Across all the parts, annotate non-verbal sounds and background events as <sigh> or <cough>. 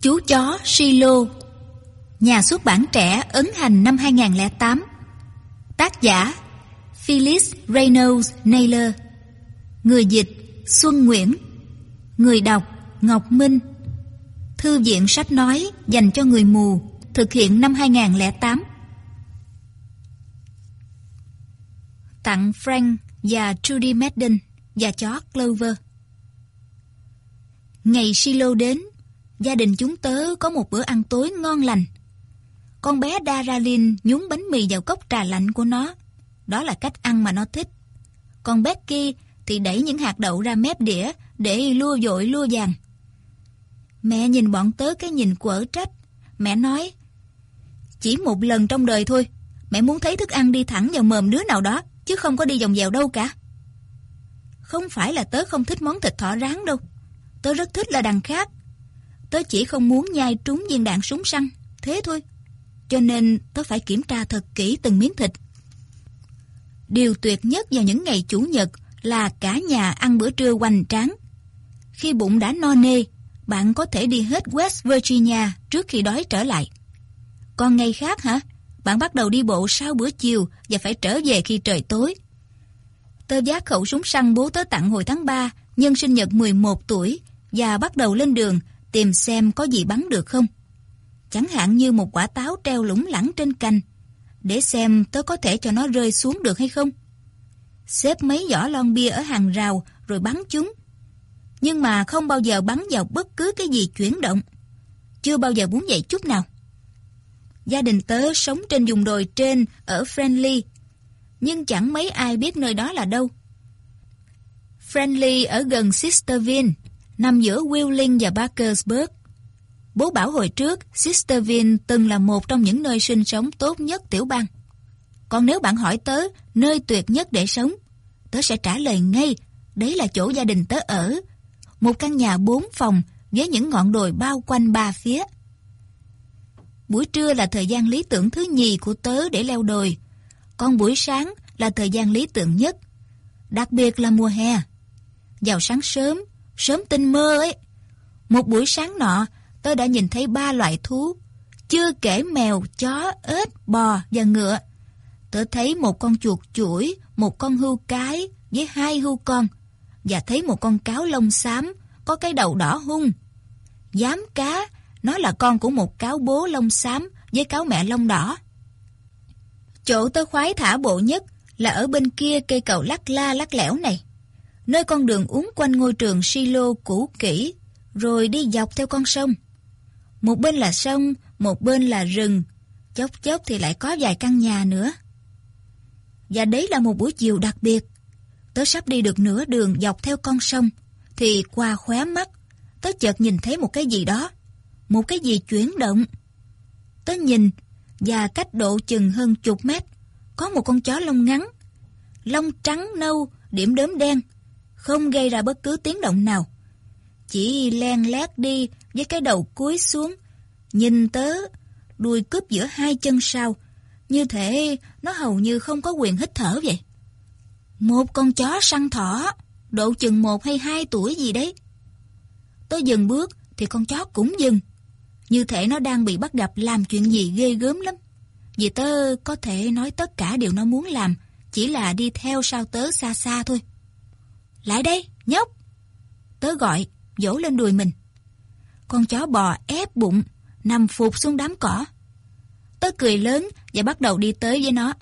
Chú chó Silo Nhà xuất bản trẻ ấn hành năm 2008 Tác giả, Phyllis Reynolds Naylor. Người dịch, Xuân Nguyễn. Người đọc, Ngọc Minh. Thư viện sách nói dành cho người mù, Thực hiện năm 2008 Tặng Frank và Trudy Madden và chó Clover. Ngày Silo đến Gia đình chúng tớ có một bữa ăn tối ngon lành. Con bé Daralyn nhúng bánh mì vào cốc trà lạnh của nó. Đó là cách ăn mà nó thích. Còn Becky thì đẩy những hạt đậu ra mép đĩa Để lua dội lua vàng. Mẹ nhìn bọn tớ cái nhìn quở trách. Mẹ nói, Chỉ một lần trong đời thôi. Mẹ muốn thấy thức ăn đi thẳng vào mồm đứa nào đó, Chứ không có đi vòng dèo đâu cả. Không phải là tớ không thích món thịt thỏ rán đâu. Tớ rất thích là đằng khác. Tớ chỉ không muốn nhai trúng viên đạn súng săn. Thế thôi. Cho nên tớ phải kiểm tra thật kỹ từng miếng thịt. Điều tuyệt nhất vào những ngày Chủ nhật Là cả nhà ăn bữa trưa hoành tráng. Khi bụng đã no nê, Bạn có thể đi hết West Virginia Trước khi đói trở lại. Còn ngày khác hả? Bạn bắt đầu đi bộ sau bữa chiều Và phải trở về khi trời tối. Tớ giác khẩu súng săn bố tớ tặng hồi tháng 3 Nhân sinh nhật 11 tuổi, Và bắt đầu lên đường tìm xem có gì bắn được không. Chẳng hạn như một quả táo treo lủng lẳng trên cành, để xem tớ có thể cho nó rơi xuống được hay không. Xếp mấy giỏ lon bia ở hàng rào rồi bắn chúng. Nhưng mà không bao giờ bắn vào bất cứ cái gì chuyển động. Chưa bao giờ muốn vậy chút nào. Gia đình tớ sống trên vùng đồi trên ở Friendly, nhưng chẳng mấy ai biết nơi đó là đâu. Friendly ở gần Sisterville, nằm giữa Wheeling và Bakersburg. Bố bảo hồi trước, Sisterville từng là một trong những nơi sinh sống tốt nhất tiểu bang. Còn nếu bạn hỏi tớ nơi tuyệt nhất để sống, tớ sẽ trả lời ngay, đấy là chỗ gia đình tớ ở. Một căn nhà bốn phòng với những ngọn đồi bao quanh ba phía. Buổi trưa là thời gian lý tưởng thứ nhì của tớ để leo đồi, còn buổi sáng là thời gian lý tưởng nhất, đặc biệt là mùa hè. Vào sáng sớm, sớm tinh mơ ấy. Một buổi sáng nọ, tôi đã nhìn thấy ba loại thú, chưa kể mèo, chó, ếch, bò và ngựa. Tôi thấy một con chuột chuỗi, một con hươu cái với hai hươu con, và thấy một con cáo lông xám, có cái đầu đỏ hung. Dám cá, nó là con của một cáo bố lông xám với cáo mẹ lông đỏ. Chỗ tôi khoái thả bộ nhất là ở bên kia cây cầu lắc la lắc lẻo này nơi con đường uốn quanh ngôi trường silo cũ kỹ, rồi đi dọc theo con sông. Một bên là sông, một bên là rừng, chốc chốc thì lại có vài căn nhà nữa. Và đấy là một buổi chiều đặc biệt. Tớ sắp đi được nửa đường dọc theo con sông, thì qua khóe mắt, tớ chợt nhìn thấy một cái gì đó, một cái gì chuyển động. Tớ nhìn, và cách độ chừng hơn chục mét, có một con chó lông ngắn, lông trắng nâu, điểm đốm đen, không gây ra bất cứ tiếng động nào. Chỉ len lét đi với cái đầu cúi xuống, nhìn tớ, đuôi cướp giữa hai chân sau, như thể nó hầu như không có quyền hít thở vậy. Một con chó săn thỏ, độ chừng một hay hai tuổi gì đấy. Tớ dừng bước thì con chó cũng dừng. Như thể nó đang bị bắt gặp làm chuyện gì ghê gớm lắm. Vì tớ có thể nói tất cả điều nó muốn làm, chỉ là đi theo sau tớ xa xa thôi. Lại đây, nhóc. Tớ gọi, dỗ lên đùi mình. Con chó bò ép bụng, nằm phục xuống đám cỏ. Tớ cười lớn và bắt đầu đi tới với nó.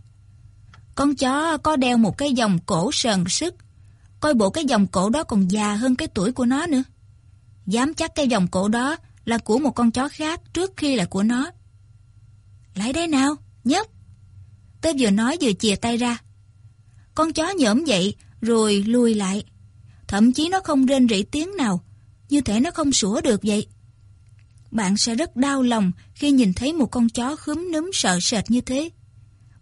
Con chó có đeo một cái vòng cổ sờn sức. Coi bộ cái vòng cổ đó còn già hơn cái tuổi của nó nữa. Dám chắc cái vòng cổ đó là của một con chó khác trước khi là của nó. Lại đây nào, nhóc. Tớ vừa nói vừa chìa tay ra. Con chó nhỡm dậy rồi lùi lại. Thậm chí nó không rên rỉ tiếng nào, như thể nó không sủa được vậy. Bạn sẽ rất đau lòng khi nhìn thấy một con chó khúm núm sợ sệt như thế.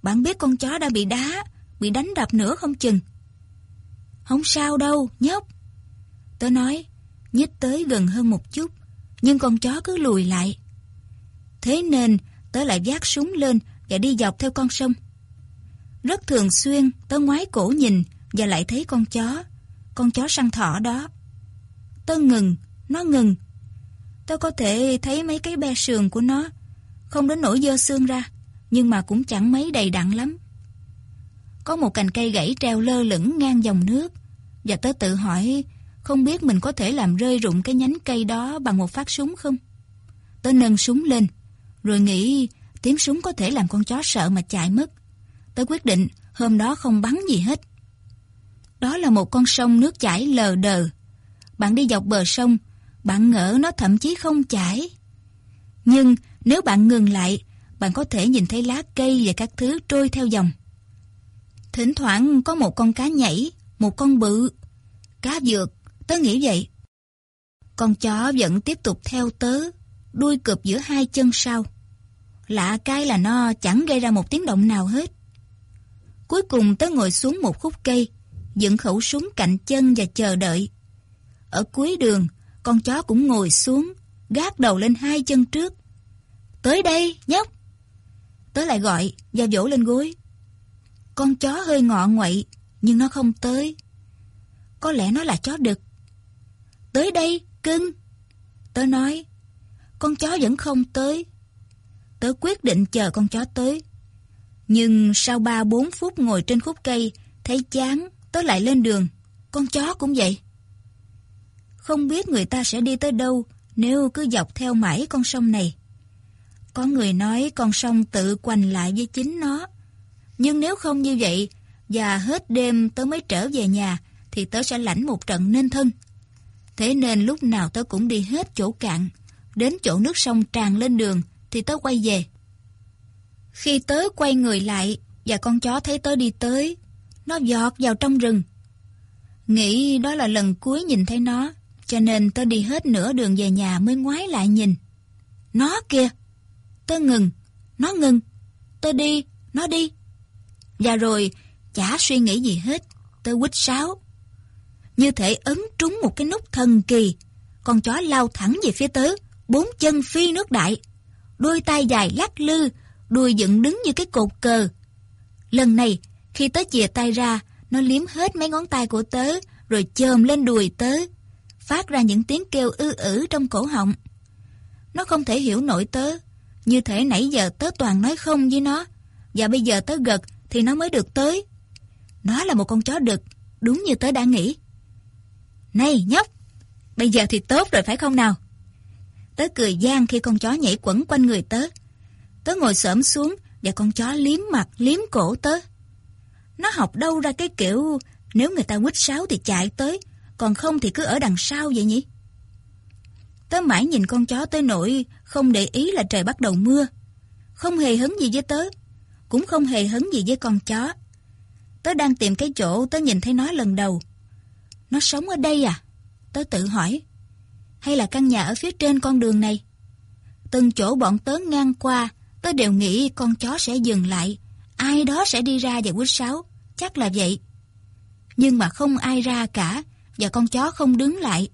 Bạn biết con chó đã bị đá, bị đánh đập nữa không chừng. Không sao đâu, nhóc. Tớ nói, nhích tới gần hơn một chút, nhưng con chó cứ lùi lại. Thế nên tớ lại vác súng lên và đi dọc theo con sông. Rất thường xuyên tớ ngoái cổ nhìn và lại thấy con chó, con chó săn thỏ đó. Tớ ngừng, nó ngừng. Tớ có thể thấy mấy cái be sườn của nó, không đến nỗi dơ xương ra, nhưng mà cũng chẳng mấy đầy đặn lắm. Có một cành cây gãy treo lơ lửng ngang dòng nước, và tớ tự hỏi không biết mình có thể làm rơi rụng cái nhánh cây đó bằng một phát súng không? Tớ nâng súng lên, rồi nghĩ tiếng súng có thể làm con chó sợ mà chạy mất. Tớ quyết định hôm đó không bắn gì hết. Đó là một con sông nước chảy lờ đờ. Bạn đi dọc bờ sông, bạn ngỡ nó thậm chí không chảy. Nhưng nếu bạn ngừng lại, bạn có thể nhìn thấy lá cây và các thứ trôi theo dòng. Thỉnh thoảng có một con cá nhảy, một con bự. Cá dược, tớ nghĩ vậy. Con chó vẫn tiếp tục theo tớ, đuôi cụp giữa hai chân sau. Lạ cái là nó chẳng gây ra một tiếng động nào hết. Cuối cùng tớ ngồi xuống một khúc cây, dựng khẩu súng cạnh chân và chờ đợi. Ở cuối đường, con chó cũng ngồi xuống, gác đầu lên hai chân trước. Tới đây, nhóc! Tớ lại gọi và vỗ lên gối. Con chó hơi ngọ nguậy, nhưng nó không tới. Có lẽ nó là chó đực. Tới đây, cưng! Tớ nói, con chó vẫn không tới. Tớ quyết định chờ con chó tới. Nhưng sau 3-4 phút ngồi trên khúc cây, thấy chán, tớ lại lên đường. Con chó cũng vậy. Không biết người ta sẽ đi tới đâu nếu cứ dọc theo mãi con sông này. Có người nói con sông tự quành lại với chính nó. Nhưng nếu không như vậy, và hết đêm tớ mới trở về nhà, thì tớ sẽ lãnh một trận nên thân. Thế nên lúc nào tớ cũng đi hết chỗ cạn, đến chỗ nước sông tràn lên đường, thì tớ quay về. Khi tớ quay người lại, và con chó thấy tớ đi tới, nó giọt vào trong rừng. Nghĩ đó là lần cuối nhìn thấy nó, cho nên tớ đi hết nửa đường về nhà mới ngoái lại nhìn. Nó kìa! Tớ ngừng, nó ngừng. Tớ đi, nó đi. Và rồi, chả suy nghĩ gì hết, tớ quýt sáo. Như thể ấn trúng một cái nút thần kỳ. Con chó lao thẳng về phía tớ, bốn chân phi nước đại. Đôi tay dài lắc lư, đuôi dựng đứng như cái cột cờ. Lần này, khi tớ chìa tay ra, nó liếm hết mấy ngón tay của tớ, rồi chồm lên đùi tớ, phát ra những tiếng kêu ư ử trong cổ họng. Nó không thể hiểu nổi tớ, như thể nãy giờ tớ toàn nói không với nó, và bây giờ tớ gật thì nó mới được tới. Nó là một con chó đực, đúng như tớ đã nghĩ. Này nhóc, bây giờ thì tốt rồi phải không nào? Tớ cười gian khi con chó nhảy quẩn quanh người tớ. Tớ ngồi xổm xuống và con chó liếm mặt, liếm cổ tớ. Nó học đâu ra cái kiểu nếu người ta quýt sáo thì chạy tới, còn không thì cứ ở đằng sau vậy nhỉ? Tớ mãi nhìn con chó tới nỗi không để ý là trời bắt đầu mưa. Không hề hứng gì với tớ, cũng không hề hứng gì với con chó. Tớ đang tìm cái chỗ tớ nhìn thấy nó lần đầu. Nó sống ở đây à? Tớ tự hỏi. Hay là căn nhà ở phía trên con đường này? Từng chỗ bọn tớ ngang qua, tớ đều nghĩ con chó sẽ dừng lại. Ai đó sẽ đi ra và quýt sáo. Chắc là vậy. Nhưng mà không ai ra cả, và con chó không đứng lại.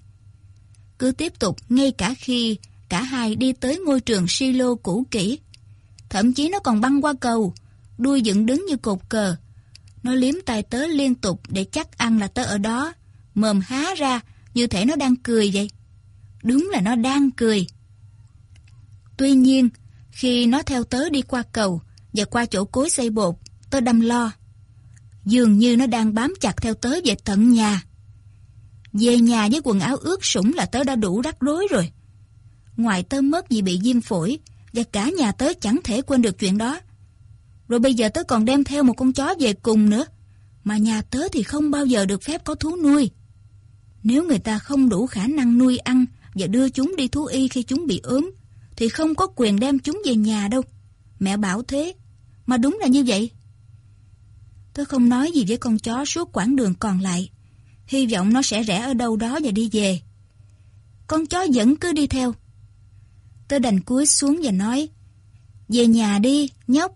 Cứ tiếp tục ngay cả khi cả hai đi tới ngôi trường silo cũ kỹ. Thậm chí nó còn băng qua cầu, đuôi dựng đứng như cột cờ. Nó liếm tay tớ liên tục để chắc ăn là tớ ở đó, mồm há ra như thể nó đang cười vậy. Đúng là nó đang cười. Tuy nhiên, khi nó theo tớ đi qua cầu và qua chỗ cối xây bột, tớ đâm lo. Dường như nó đang bám chặt theo tớ về tận nhà. Về nhà với quần áo ướt sũng là tớ đã đủ rắc rối rồi. Ngoài tớ mất vì bị viêm phổi, và cả nhà tớ chẳng thể quên được chuyện đó. Rồi bây giờ tớ còn đem theo một con chó về cùng nữa, mà nhà tớ thì không bao giờ được phép có thú nuôi. Nếu người ta không đủ khả năng nuôi ăn và đưa chúng đi thú y khi chúng bị ốm, thì không có quyền đem chúng về nhà đâu. Mẹ bảo thế, mà đúng là như vậy. tôi không nói gì với con chó suốt quãng đường còn lại. Hy vọng nó sẽ rẽ ở đâu đó và đi về. Con chó vẫn cứ đi theo. tôi đành cúi xuống và nói Về nhà đi, nhóc.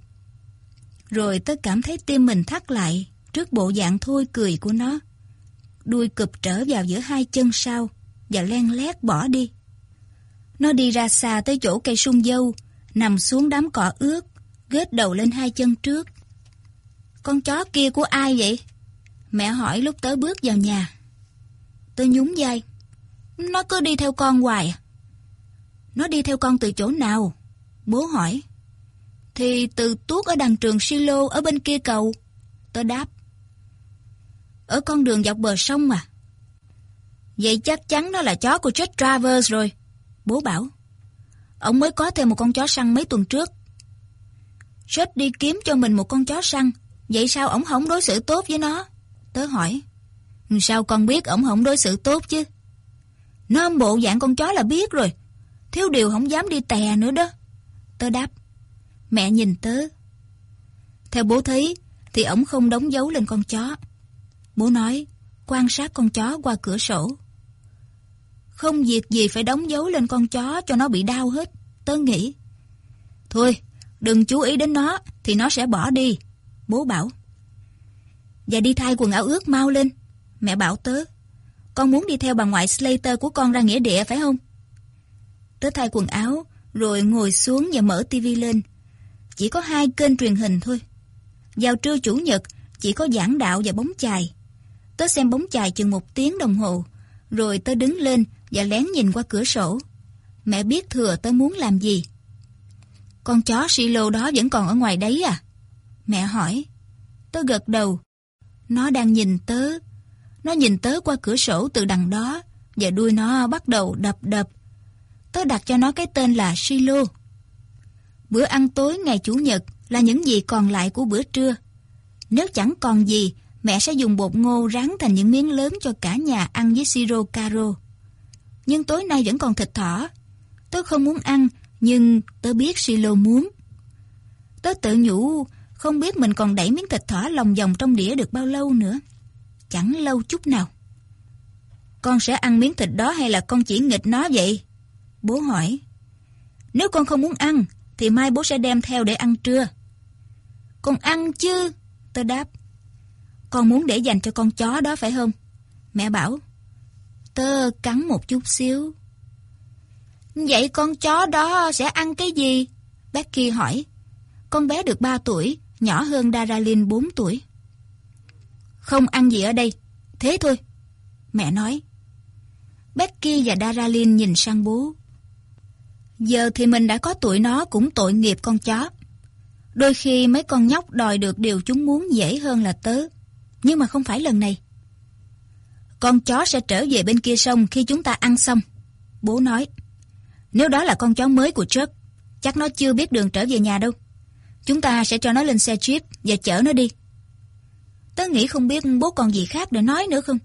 Rồi tôi cảm thấy tim mình thắt lại trước bộ dạng thôi cười của nó. Đuôi cụp trở vào giữa hai chân sau và len lét bỏ đi. Nó đi ra xa tới chỗ cây sung dâu, nằm xuống đám cỏ ướt, ghét đầu lên hai chân trước. Con chó kia của ai vậy? Mẹ hỏi lúc tớ bước vào nhà. Tớ nhún vai. Nó cứ đi theo con hoài? À? Nó đi theo con từ chỗ nào? Bố hỏi. Thì từ tuốt ở đằng trường silo ở bên kia cầu. Tớ đáp. Ở con đường dọc bờ sông mà. Vậy chắc chắn nó là chó của Jack Travers rồi. Bố bảo. Ông mới có thêm một con chó săn mấy tuần trước. Jack đi kiếm cho mình một con chó săn. Vậy sao ổng không đối xử tốt với nó? Tớ hỏi. Ừ, sao con biết ổng không đối xử tốt chứ? Nó bộ dạng con chó là biết rồi. Thiếu điều không dám đi tè nữa đó. Tớ đáp. Mẹ nhìn tớ. Theo bố thấy, thì ổng không đóng dấu lên con chó. Bố nói, quan sát con chó qua cửa sổ. Không việc gì phải đóng dấu lên con chó cho nó bị đau hết, tớ nghĩ. Thôi, đừng chú ý đến nó, thì nó sẽ bỏ đi. Bố bảo. Và đi thay quần áo ướt mau lên. Mẹ bảo tớ. Con muốn đi theo bà ngoại Slater của con ra nghĩa địa phải không? Tớ thay quần áo, rồi ngồi xuống và mở tivi lên. Chỉ có hai kênh truyền hình thôi. Vào trưa chủ nhật, chỉ có giảng đạo và bóng chài. Tớ xem bóng chài chừng một tiếng đồng hồ, rồi tớ đứng lên và lén nhìn qua cửa sổ. Mẹ biết thừa tớ muốn làm gì. Con chó silo đó vẫn còn ở ngoài đấy à? Mẹ hỏi. Tớ gật đầu. Nó đang nhìn tớ. Nó nhìn tớ qua cửa sổ từ đằng đó và đuôi nó bắt đầu đập đập. Tớ đặt cho nó cái tên là Silo. Bữa ăn tối ngày Chủ nhật là những gì còn lại của bữa trưa. Nếu chẳng còn gì, mẹ sẽ dùng bột ngô rán thành những miếng lớn cho cả nhà ăn với siro caro. Nhưng tối nay vẫn còn thịt thỏ. Tớ không muốn ăn, nhưng tớ biết Silo muốn. Tớ tự nhủ, không biết mình còn đẩy miếng thịt thỏ lòng vòng trong đĩa được bao lâu nữa. Chẳng lâu chút nào. Con sẽ ăn miếng thịt đó hay là con chỉ nghịch nó vậy? Bố hỏi. Nếu con không muốn ăn, thì mai bố sẽ đem theo để ăn trưa. Con ăn chứ? Tớ đáp. Con muốn để dành cho con chó đó phải không? Mẹ bảo. Tớ cắn một chút xíu. Vậy con chó đó sẽ ăn cái gì? Becky hỏi. Con bé được 3 tuổi, nhỏ hơn Daralyn 4 tuổi. Không ăn gì ở đây, thế thôi. Mẹ nói. Becky và Daralyn nhìn sang bố. Giờ thì mình đã có tuổi nó cũng tội nghiệp con chó. Đôi khi mấy con nhóc đòi được điều chúng muốn dễ hơn là tớ. Nhưng mà không phải lần này. Con chó sẽ trở về bên kia sông khi chúng ta ăn xong. Bố nói. Nếu đó là con chó mới của Chuck, chắc nó chưa biết đường trở về nhà đâu. Chúng ta sẽ cho nó lên xe jeep và chở nó đi. Tớ nghĩ không biết bố còn gì khác để nói nữa không?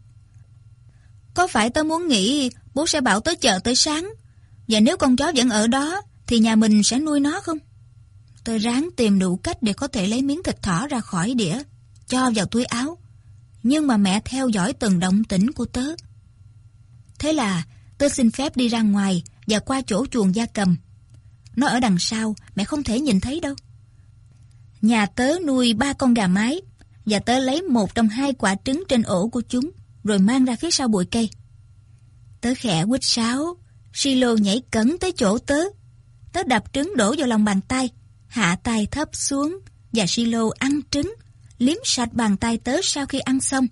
Có phải tớ muốn nghĩ bố sẽ bảo tớ chờ tới sáng và nếu con chó vẫn ở đó thì nhà mình sẽ nuôi nó không? Tôi ráng tìm đủ cách để có thể lấy miếng thịt thỏ ra khỏi đĩa, cho vào túi áo. Nhưng mà mẹ theo dõi từng động tĩnh của tớ. Thế là tớ xin phép đi ra ngoài và qua chỗ chuồng gia cầm. Nó ở đằng sau, mẹ không thể nhìn thấy đâu. Nhà tớ nuôi ba con gà mái và tớ lấy một trong hai quả trứng trên ổ của chúng rồi mang ra phía sau bụi cây. Tớ khẽ quýt sáo, Silo nhảy cẩn tới chỗ tớ. Tớ đập trứng đổ vào lòng bàn tay, hạ tay thấp xuống và Silo ăn trứng, liếm sạch bàn tay tớ sau khi ăn xong.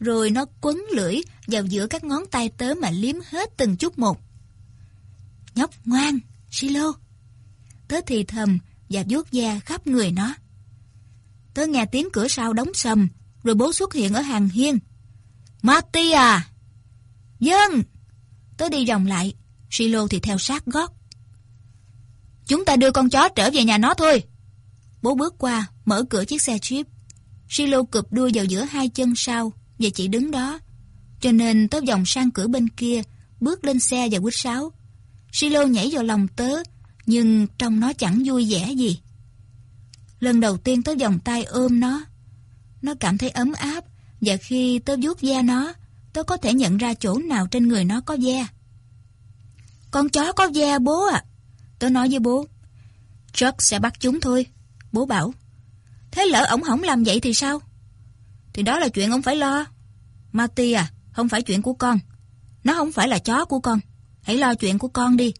Rồi nó quấn lưỡi vào giữa các ngón tay tớ mà liếm hết từng chút một. Nhóc ngoan, Silo. Tớ thì thầm và vuốt da khắp người nó. Tớ nghe tiếng cửa sau đóng sầm, rồi bố xuất hiện ở hàng hiên. Marty à! Dân! Tớ đi vòng lại, Silo thì theo sát gót. Chúng ta đưa con chó trở về nhà nó thôi. Bố bước qua, mở cửa chiếc xe Jeep. Silo cụp đuôi vào giữa hai chân sau, và chỉ đứng đó. Cho nên tớ vòng sang cửa bên kia, bước lên xe và quýt sáo. Silo nhảy vào lòng tớ, nhưng trong nó chẳng vui vẻ gì. Lần đầu tiên tớ vòng tay ôm nó. Nó cảm thấy ấm áp, và khi tớ vuốt da nó, tớ có thể nhận ra chỗ nào trên người nó có da. Con chó có da bố ạ. À. Tớ nói với bố. Chuck sẽ bắt chúng thôi. Bố bảo. Thế lỡ ổng không làm vậy thì sao? Thì đó là chuyện ông phải lo. Marty à, không phải chuyện của con. Nó không phải là chó của con. Hãy lo chuyện của con đi.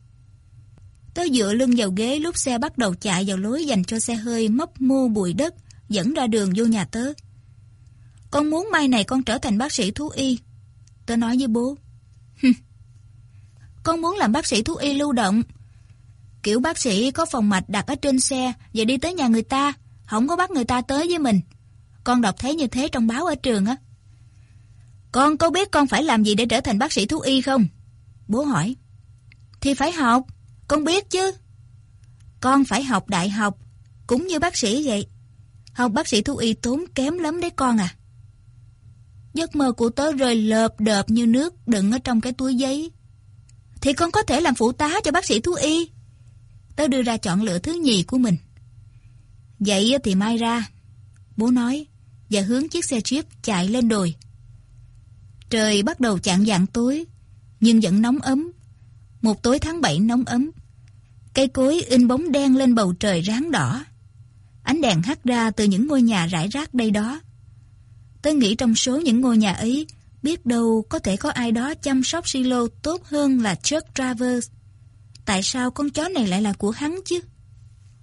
Tớ dựa lưng vào ghế lúc xe bắt đầu chạy vào lối dành cho xe hơi mấp mô bụi đất dẫn ra đường vô nhà tớ. Con muốn mai này con trở thành bác sĩ thú y. Tớ nói với bố. con muốn làm bác sĩ thú y lưu động, Kiểu bác sĩ có phòng mạch đặt ở trên xe và đi tới nhà người ta, không có bắt người ta tới với mình. Con đọc thấy như thế trong báo ở trường á. Con có biết con phải làm gì để trở thành bác sĩ thú y không? Bố hỏi. Thì phải học, con biết chứ. Con phải học đại học, cũng như bác sĩ vậy. Học bác sĩ thú y tốn kém lắm đấy con à. Giấc mơ của tớ rơi lợp đợp như nước đựng ở trong cái túi giấy. Thì con có thể làm phụ tá cho bác sĩ thú y. Tớ đưa ra chọn lựa thứ nhì của mình. Vậy thì mai ra. Bố nói và hướng chiếc xe jeep chạy lên đồi. Trời bắt đầu chạng dạng tối, nhưng vẫn nóng ấm. Một tối tháng 7 nóng ấm. Cây cối in bóng đen lên bầu trời ráng đỏ. Ánh đèn hắt ra từ những ngôi nhà rải rác đây đó. Tôi nghĩ trong số những ngôi nhà ấy, biết đâu có thể có ai đó chăm sóc silo tốt hơn là Chuck Travers. Tại sao con chó này lại là của hắn chứ?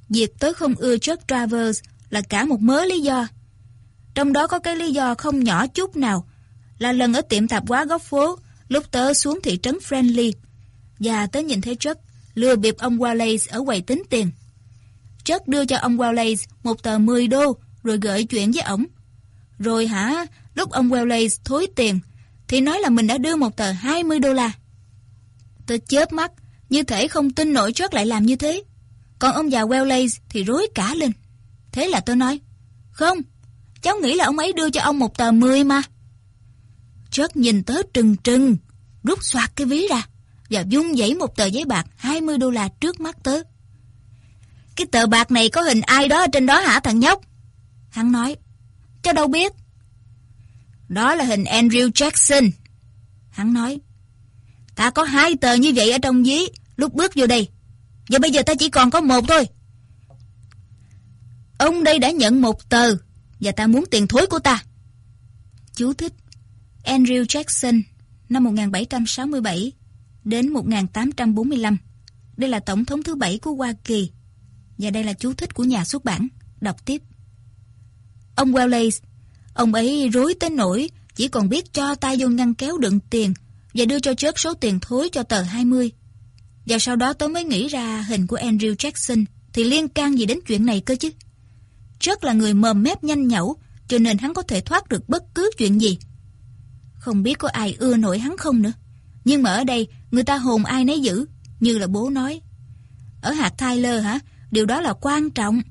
Việc tớ không ưa Chuck Travers là cả một mớ lý do. Trong đó có cái lý do không nhỏ chút nào là lần ở tiệm tạp hóa góc phố lúc tớ xuống thị trấn Friendly và tớ nhìn thấy Chuck lừa bịp ông Wallace ở quầy tính tiền. Chuck đưa cho ông Wallace một tờ 10 đô rồi gửi chuyện với ổng. Rồi hả, lúc ông Wallace thối tiền thì nói là mình đã đưa một tờ 20 đô la. Tớ chớp mắt, như thể không tin nổi Chuck lại làm như thế. Còn ông già Wallace thì rối cả lên. Thế là tôi nói, không, cháu nghĩ là ông ấy đưa cho ông một tờ 10 mà. Chớt nhìn tớ trừng trừng, rút xoạt cái ví ra và dung dãy một tờ giấy bạc 20 đô la trước mắt tớ. Cái tờ bạc này có hình ai đó ở trên đó hả thằng nhóc? Hắn nói, cho đâu biết. Đó là hình Andrew Jackson. Hắn nói, ta có hai tờ như vậy ở trong ví lúc bước vô đây. Và bây giờ ta chỉ còn có một thôi. Ông đây đã nhận một tờ và ta muốn tiền thối của ta. Chú thích Andrew Jackson năm 1767 đến 1845. Đây là tổng thống thứ bảy của Hoa Kỳ. Và đây là chú thích của nhà xuất bản. Đọc tiếp. Ông Wallace, ông ấy rối tới nỗi chỉ còn biết cho tay vô ngăn kéo đựng tiền và đưa cho chớp số tiền thối cho tờ 20. Và sau đó tôi mới nghĩ ra hình của Andrew Jackson thì liên can gì đến chuyện này cơ chứ. Rất là người mồm mép nhanh nhẩu cho nên hắn có thể thoát được bất cứ chuyện gì. Không biết có ai ưa nổi hắn không nữa. Nhưng mà ở đây, người ta hồn ai nấy giữ Như là bố nói. Ở hạt Tyler hả? Điều đó là quan trọng.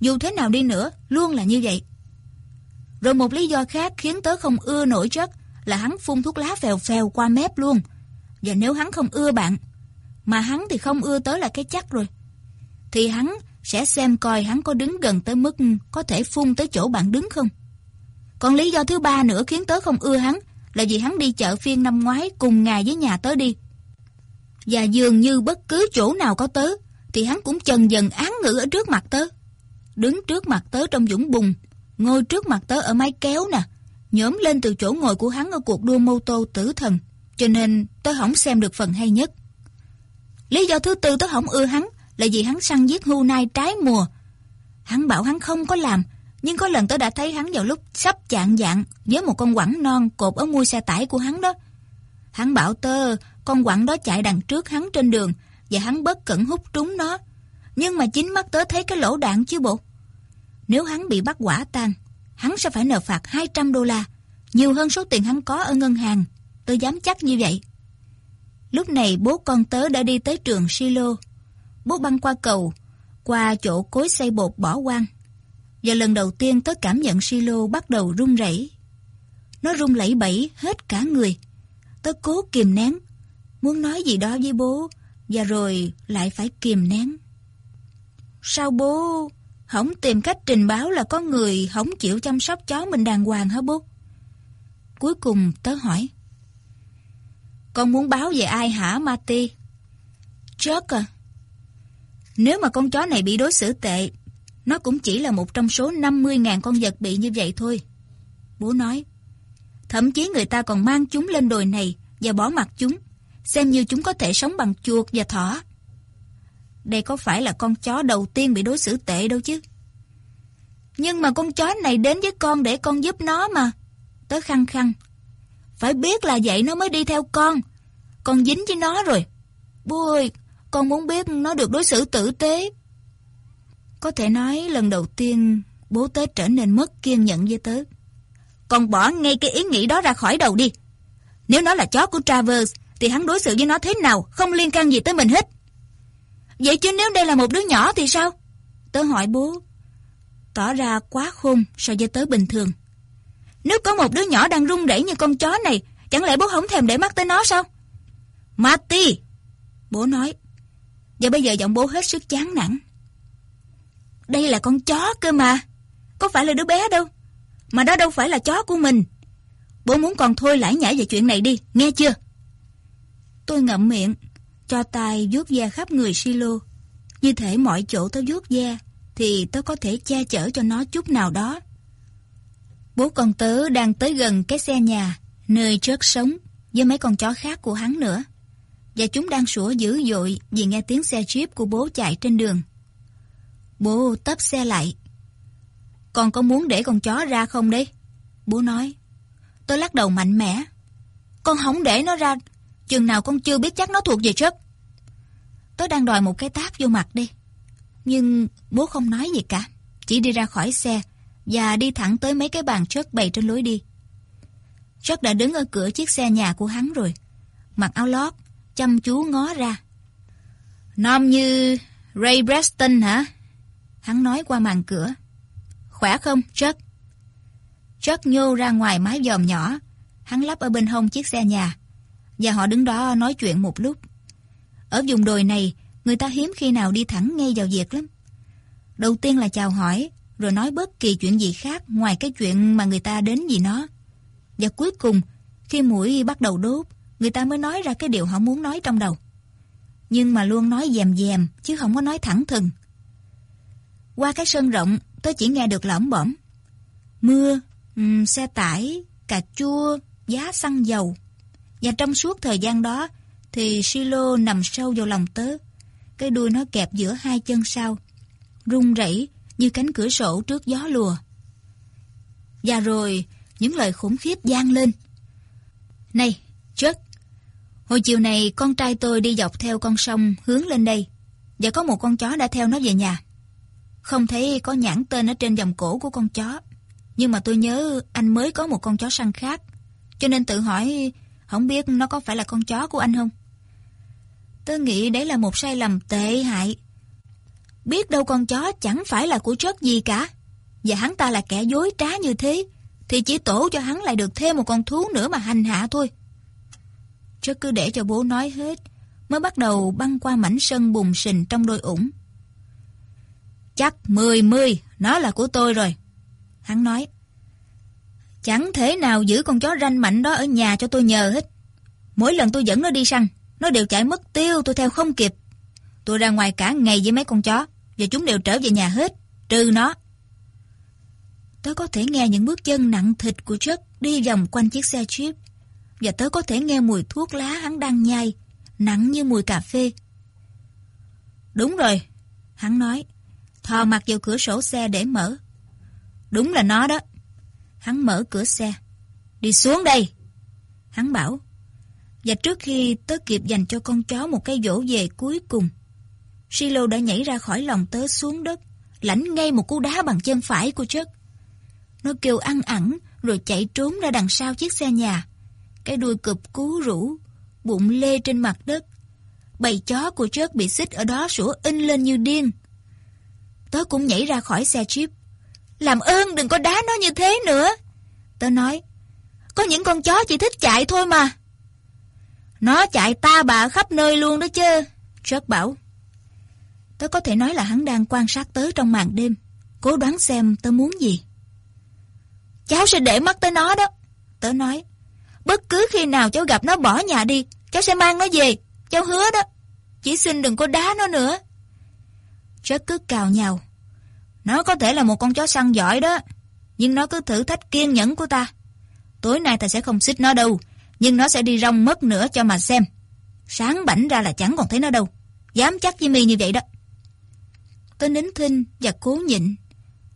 Dù thế nào đi nữa, Luôn là như vậy. Rồi một lý do khác khiến tớ không ưa nổi chất Là hắn phun thuốc lá phèo phèo qua mép luôn. Và nếu hắn không ưa bạn, Mà hắn thì không ưa tớ là cái chắc rồi, Thì hắn sẽ xem coi hắn có đứng gần tới mức Có thể phun tới chỗ bạn đứng không. Còn lý do thứ ba nữa khiến tớ không ưa hắn là vì hắn đi chợ phiên năm ngoái Cùng ngày với nhà tớ đi. Và dường như bất cứ chỗ nào có tớ, Thì hắn cũng chần dần án ngữ ở trước mặt tớ. Đứng trước mặt tớ trong dũng bùng Ngồi trước mặt tớ ở máy kéo nè, Nhổm lên từ chỗ ngồi của hắn ở cuộc đua mô tô tử thần, Cho nên tớ không xem được phần hay nhất. Lý do thứ tư tớ không ưa hắn Là vì hắn săn giết hưu nai trái mùa. Hắn bảo hắn không có làm nhưng có lần tớ đã thấy hắn vào lúc sắp chạng dạng Với một con quẳng non cột ở mui xe tải của hắn đó Hắn bảo tớ con quẳng đó chạy đằng trước hắn trên đường và hắn bất cẩn hút trúng nó. Nhưng mà chính mắt tớ thấy cái lỗ đạn chứ bộ. Nếu hắn bị bắt quả tang, hắn sẽ phải nợ phạt 200 đô la, nhiều hơn số tiền hắn có ở ngân hàng. Tôi dám chắc như vậy. Lúc này bố con tớ đã đi tới trường Silo. Bố băng qua cầu, qua chỗ cối xây bột bỏ quang. Và lần đầu tiên tớ cảm nhận Silo bắt đầu run rẩy. Nó run lẩy bẩy hết cả người. Tớ cố kìm nén, muốn nói gì đó với bố, và rồi lại phải kìm nén. Sao bố không tìm cách trình báo là có người không chịu chăm sóc chó mình đàng hoàng hả bố? Cuối cùng tớ hỏi. Con muốn báo về ai hả Marty? Chuck à. Nếu mà con chó này bị đối xử tệ, nó cũng chỉ là một trong số 50.000 con vật bị như vậy thôi. Bố nói. Thậm chí người ta còn mang chúng lên đồi này và bỏ mặt chúng xem như chúng có thể sống bằng chuột và thỏ. Đây có phải là con chó đầu tiên bị đối xử tệ đâu chứ. Nhưng mà con chó này đến với con để con giúp nó mà. Tớ khăng khăng. Phải biết là vậy nó mới đi theo con. Con dính với nó rồi. Bố ơi, con muốn biết nó được đối xử tử tế. Có thể nói lần đầu tiên bố tớ trở nên mất kiên nhẫn với tớ. còn bỏ ngay cái ý nghĩ đó ra khỏi đầu đi. Nếu nó là chó của Travers thì hắn đối xử với nó thế nào không liên can gì tới mình hết. Vậy chứ nếu đây là một đứa nhỏ thì sao? Tớ hỏi bố. Tỏ ra quá khôn so với tớ bình thường. Nếu có một đứa nhỏ đang run rẩy như con chó này, chẳng lẽ bố không thèm để mắt tới nó sao? Marty! Bố nói. Và bây giờ giọng bố hết sức chán nản. Đây là con chó cơ mà. Có phải là đứa bé đâu. Mà đó đâu phải là chó của mình. Bố muốn còn thôi lãi nhãi về chuyện này đi, nghe chưa? Tôi ngậm miệng, cho tay vuốt da khắp người Silo. Như thể mọi chỗ tớ vuốt da, thì tớ có thể che chở cho nó chút nào đó. Bố con tớ đang tới gần cái xe nhà, nơi Chuck sống, với mấy con chó khác của hắn nữa. Và chúng đang sủa dữ dội vì nghe tiếng xe jeep của bố chạy trên đường. Bố tấp xe lại. Con có muốn để con chó ra không đấy? Bố nói. Tôi lắc đầu mạnh mẽ. Con không để nó ra, chừng nào con chưa biết chắc nó thuộc về chất. Tôi đang đòi một cái táp vô mặt đi. Nhưng bố không nói gì cả, chỉ đi ra khỏi xe và đi thẳng tới mấy cái bàn chất bày trên lối đi. Chất đã đứng ở cửa chiếc xe nhà của hắn rồi, mặc áo lót, chăm chú ngó ra. Nom như Ray Preston hả? Hắn nói qua màn cửa. Khỏe không, Chuck? Chuck nhô ra ngoài mái dòm nhỏ, hắn lắp ở bên hông chiếc xe nhà, và họ đứng đó nói chuyện một lúc. Ở vùng đồi này, người ta hiếm khi nào đi thẳng ngay vào việc lắm. Đầu tiên là chào hỏi, rồi nói bất kỳ chuyện gì khác ngoài cái chuyện mà người ta đến vì nó. Và cuối cùng, khi mũi bắt đầu đốt, người ta mới nói ra cái điều họ muốn nói trong đầu. Nhưng mà luôn nói dèm dèm, chứ không có nói thẳng thừng. Qua cái sân rộng, tôi chỉ nghe được lỏm bỏm. Mưa, um, xe tải, cà chua, giá xăng dầu. Và trong suốt thời gian đó, thì Silo nằm sâu vào lòng tớ. Cái đuôi nó kẹp giữa hai chân sau, rung rẩy như cánh cửa sổ trước gió lùa. Và rồi, những lời khủng khiếp gian lên. Này, Chuck, hồi chiều này con trai tôi đi dọc theo con sông hướng lên đây, và có một con chó đã theo nó về nhà. Không thấy có nhãn tên ở trên vòng cổ của con chó, nhưng mà tôi nhớ anh mới có một con chó săn khác, cho nên tự hỏi không biết nó có phải là con chó của anh không? Tôi nghĩ đấy là một sai lầm tệ hại. Biết đâu con chó chẳng phải là của Trớt gì cả. Và hắn ta là kẻ dối trá như thế, thì chỉ tổ cho hắn lại được thêm một con thú nữa mà hành hạ thôi. Trớt cứ để cho bố nói hết, mới bắt đầu băng qua mảnh sân bùng sình trong đôi ủng. Chắc mười mươi, nó là của tôi rồi. Hắn nói. Chẳng thể nào giữ con chó ranh mạnh đó ở nhà cho tôi nhờ hết. Mỗi lần tôi dẫn nó đi săn, nó đều chạy mất tiêu tôi theo không kịp. Tôi ra ngoài cả ngày với mấy con chó, và chúng đều trở về nhà hết, trừ nó. Tớ có thể nghe những bước chân nặng thịt của Chuck đi vòng quanh chiếc xe Jeep, và tớ có thể nghe mùi thuốc lá hắn đang nhai, nặng như mùi cà phê. Đúng rồi, hắn nói, thò mặt vào cửa sổ xe để mở. Đúng là nó đó. Hắn mở cửa xe. Đi xuống đây. Hắn bảo. Và trước khi tớ kịp dành cho con chó một cái vỗ về cuối cùng, Silo đã nhảy ra khỏi lòng tớ xuống đất, lãnh ngay một cú đá bằng chân phải của Chuck. Nó kêu ăn ẳng rồi chạy trốn ra đằng sau chiếc xe nhà. Cái đuôi cụp cú rũ, bụng lê trên mặt đất. Bầy chó của Chuck bị xích ở đó sủa in lên như điên. Tớ cũng nhảy ra khỏi xe Jeep. Làm ơn đừng có đá nó như thế nữa. Tớ nói, có những con chó chỉ thích chạy thôi mà. Nó chạy ta bà khắp nơi luôn đó chứ. Chuck bảo. Tớ có thể nói là hắn đang quan sát tớ trong màn đêm. Cố đoán xem tớ muốn gì. Cháu sẽ để mắt tới nó đó. Tớ nói. Bất cứ khi nào cháu gặp nó bỏ nhà đi, cháu sẽ mang nó về. Cháu hứa đó. Chỉ xin đừng có đá nó nữa. Chuck cứ cào nhào. Nó có thể là một con chó săn giỏi đó. Nhưng nó cứ thử thách kiên nhẫn của ta. Tối nay ta sẽ không xích nó đâu. Nhưng nó sẽ đi rong mất nữa cho mà xem. Sáng bảnh ra là chẳng còn thấy nó đâu. Dám chắc với mi như vậy đó. Tôi nín thinh và cố nhịn.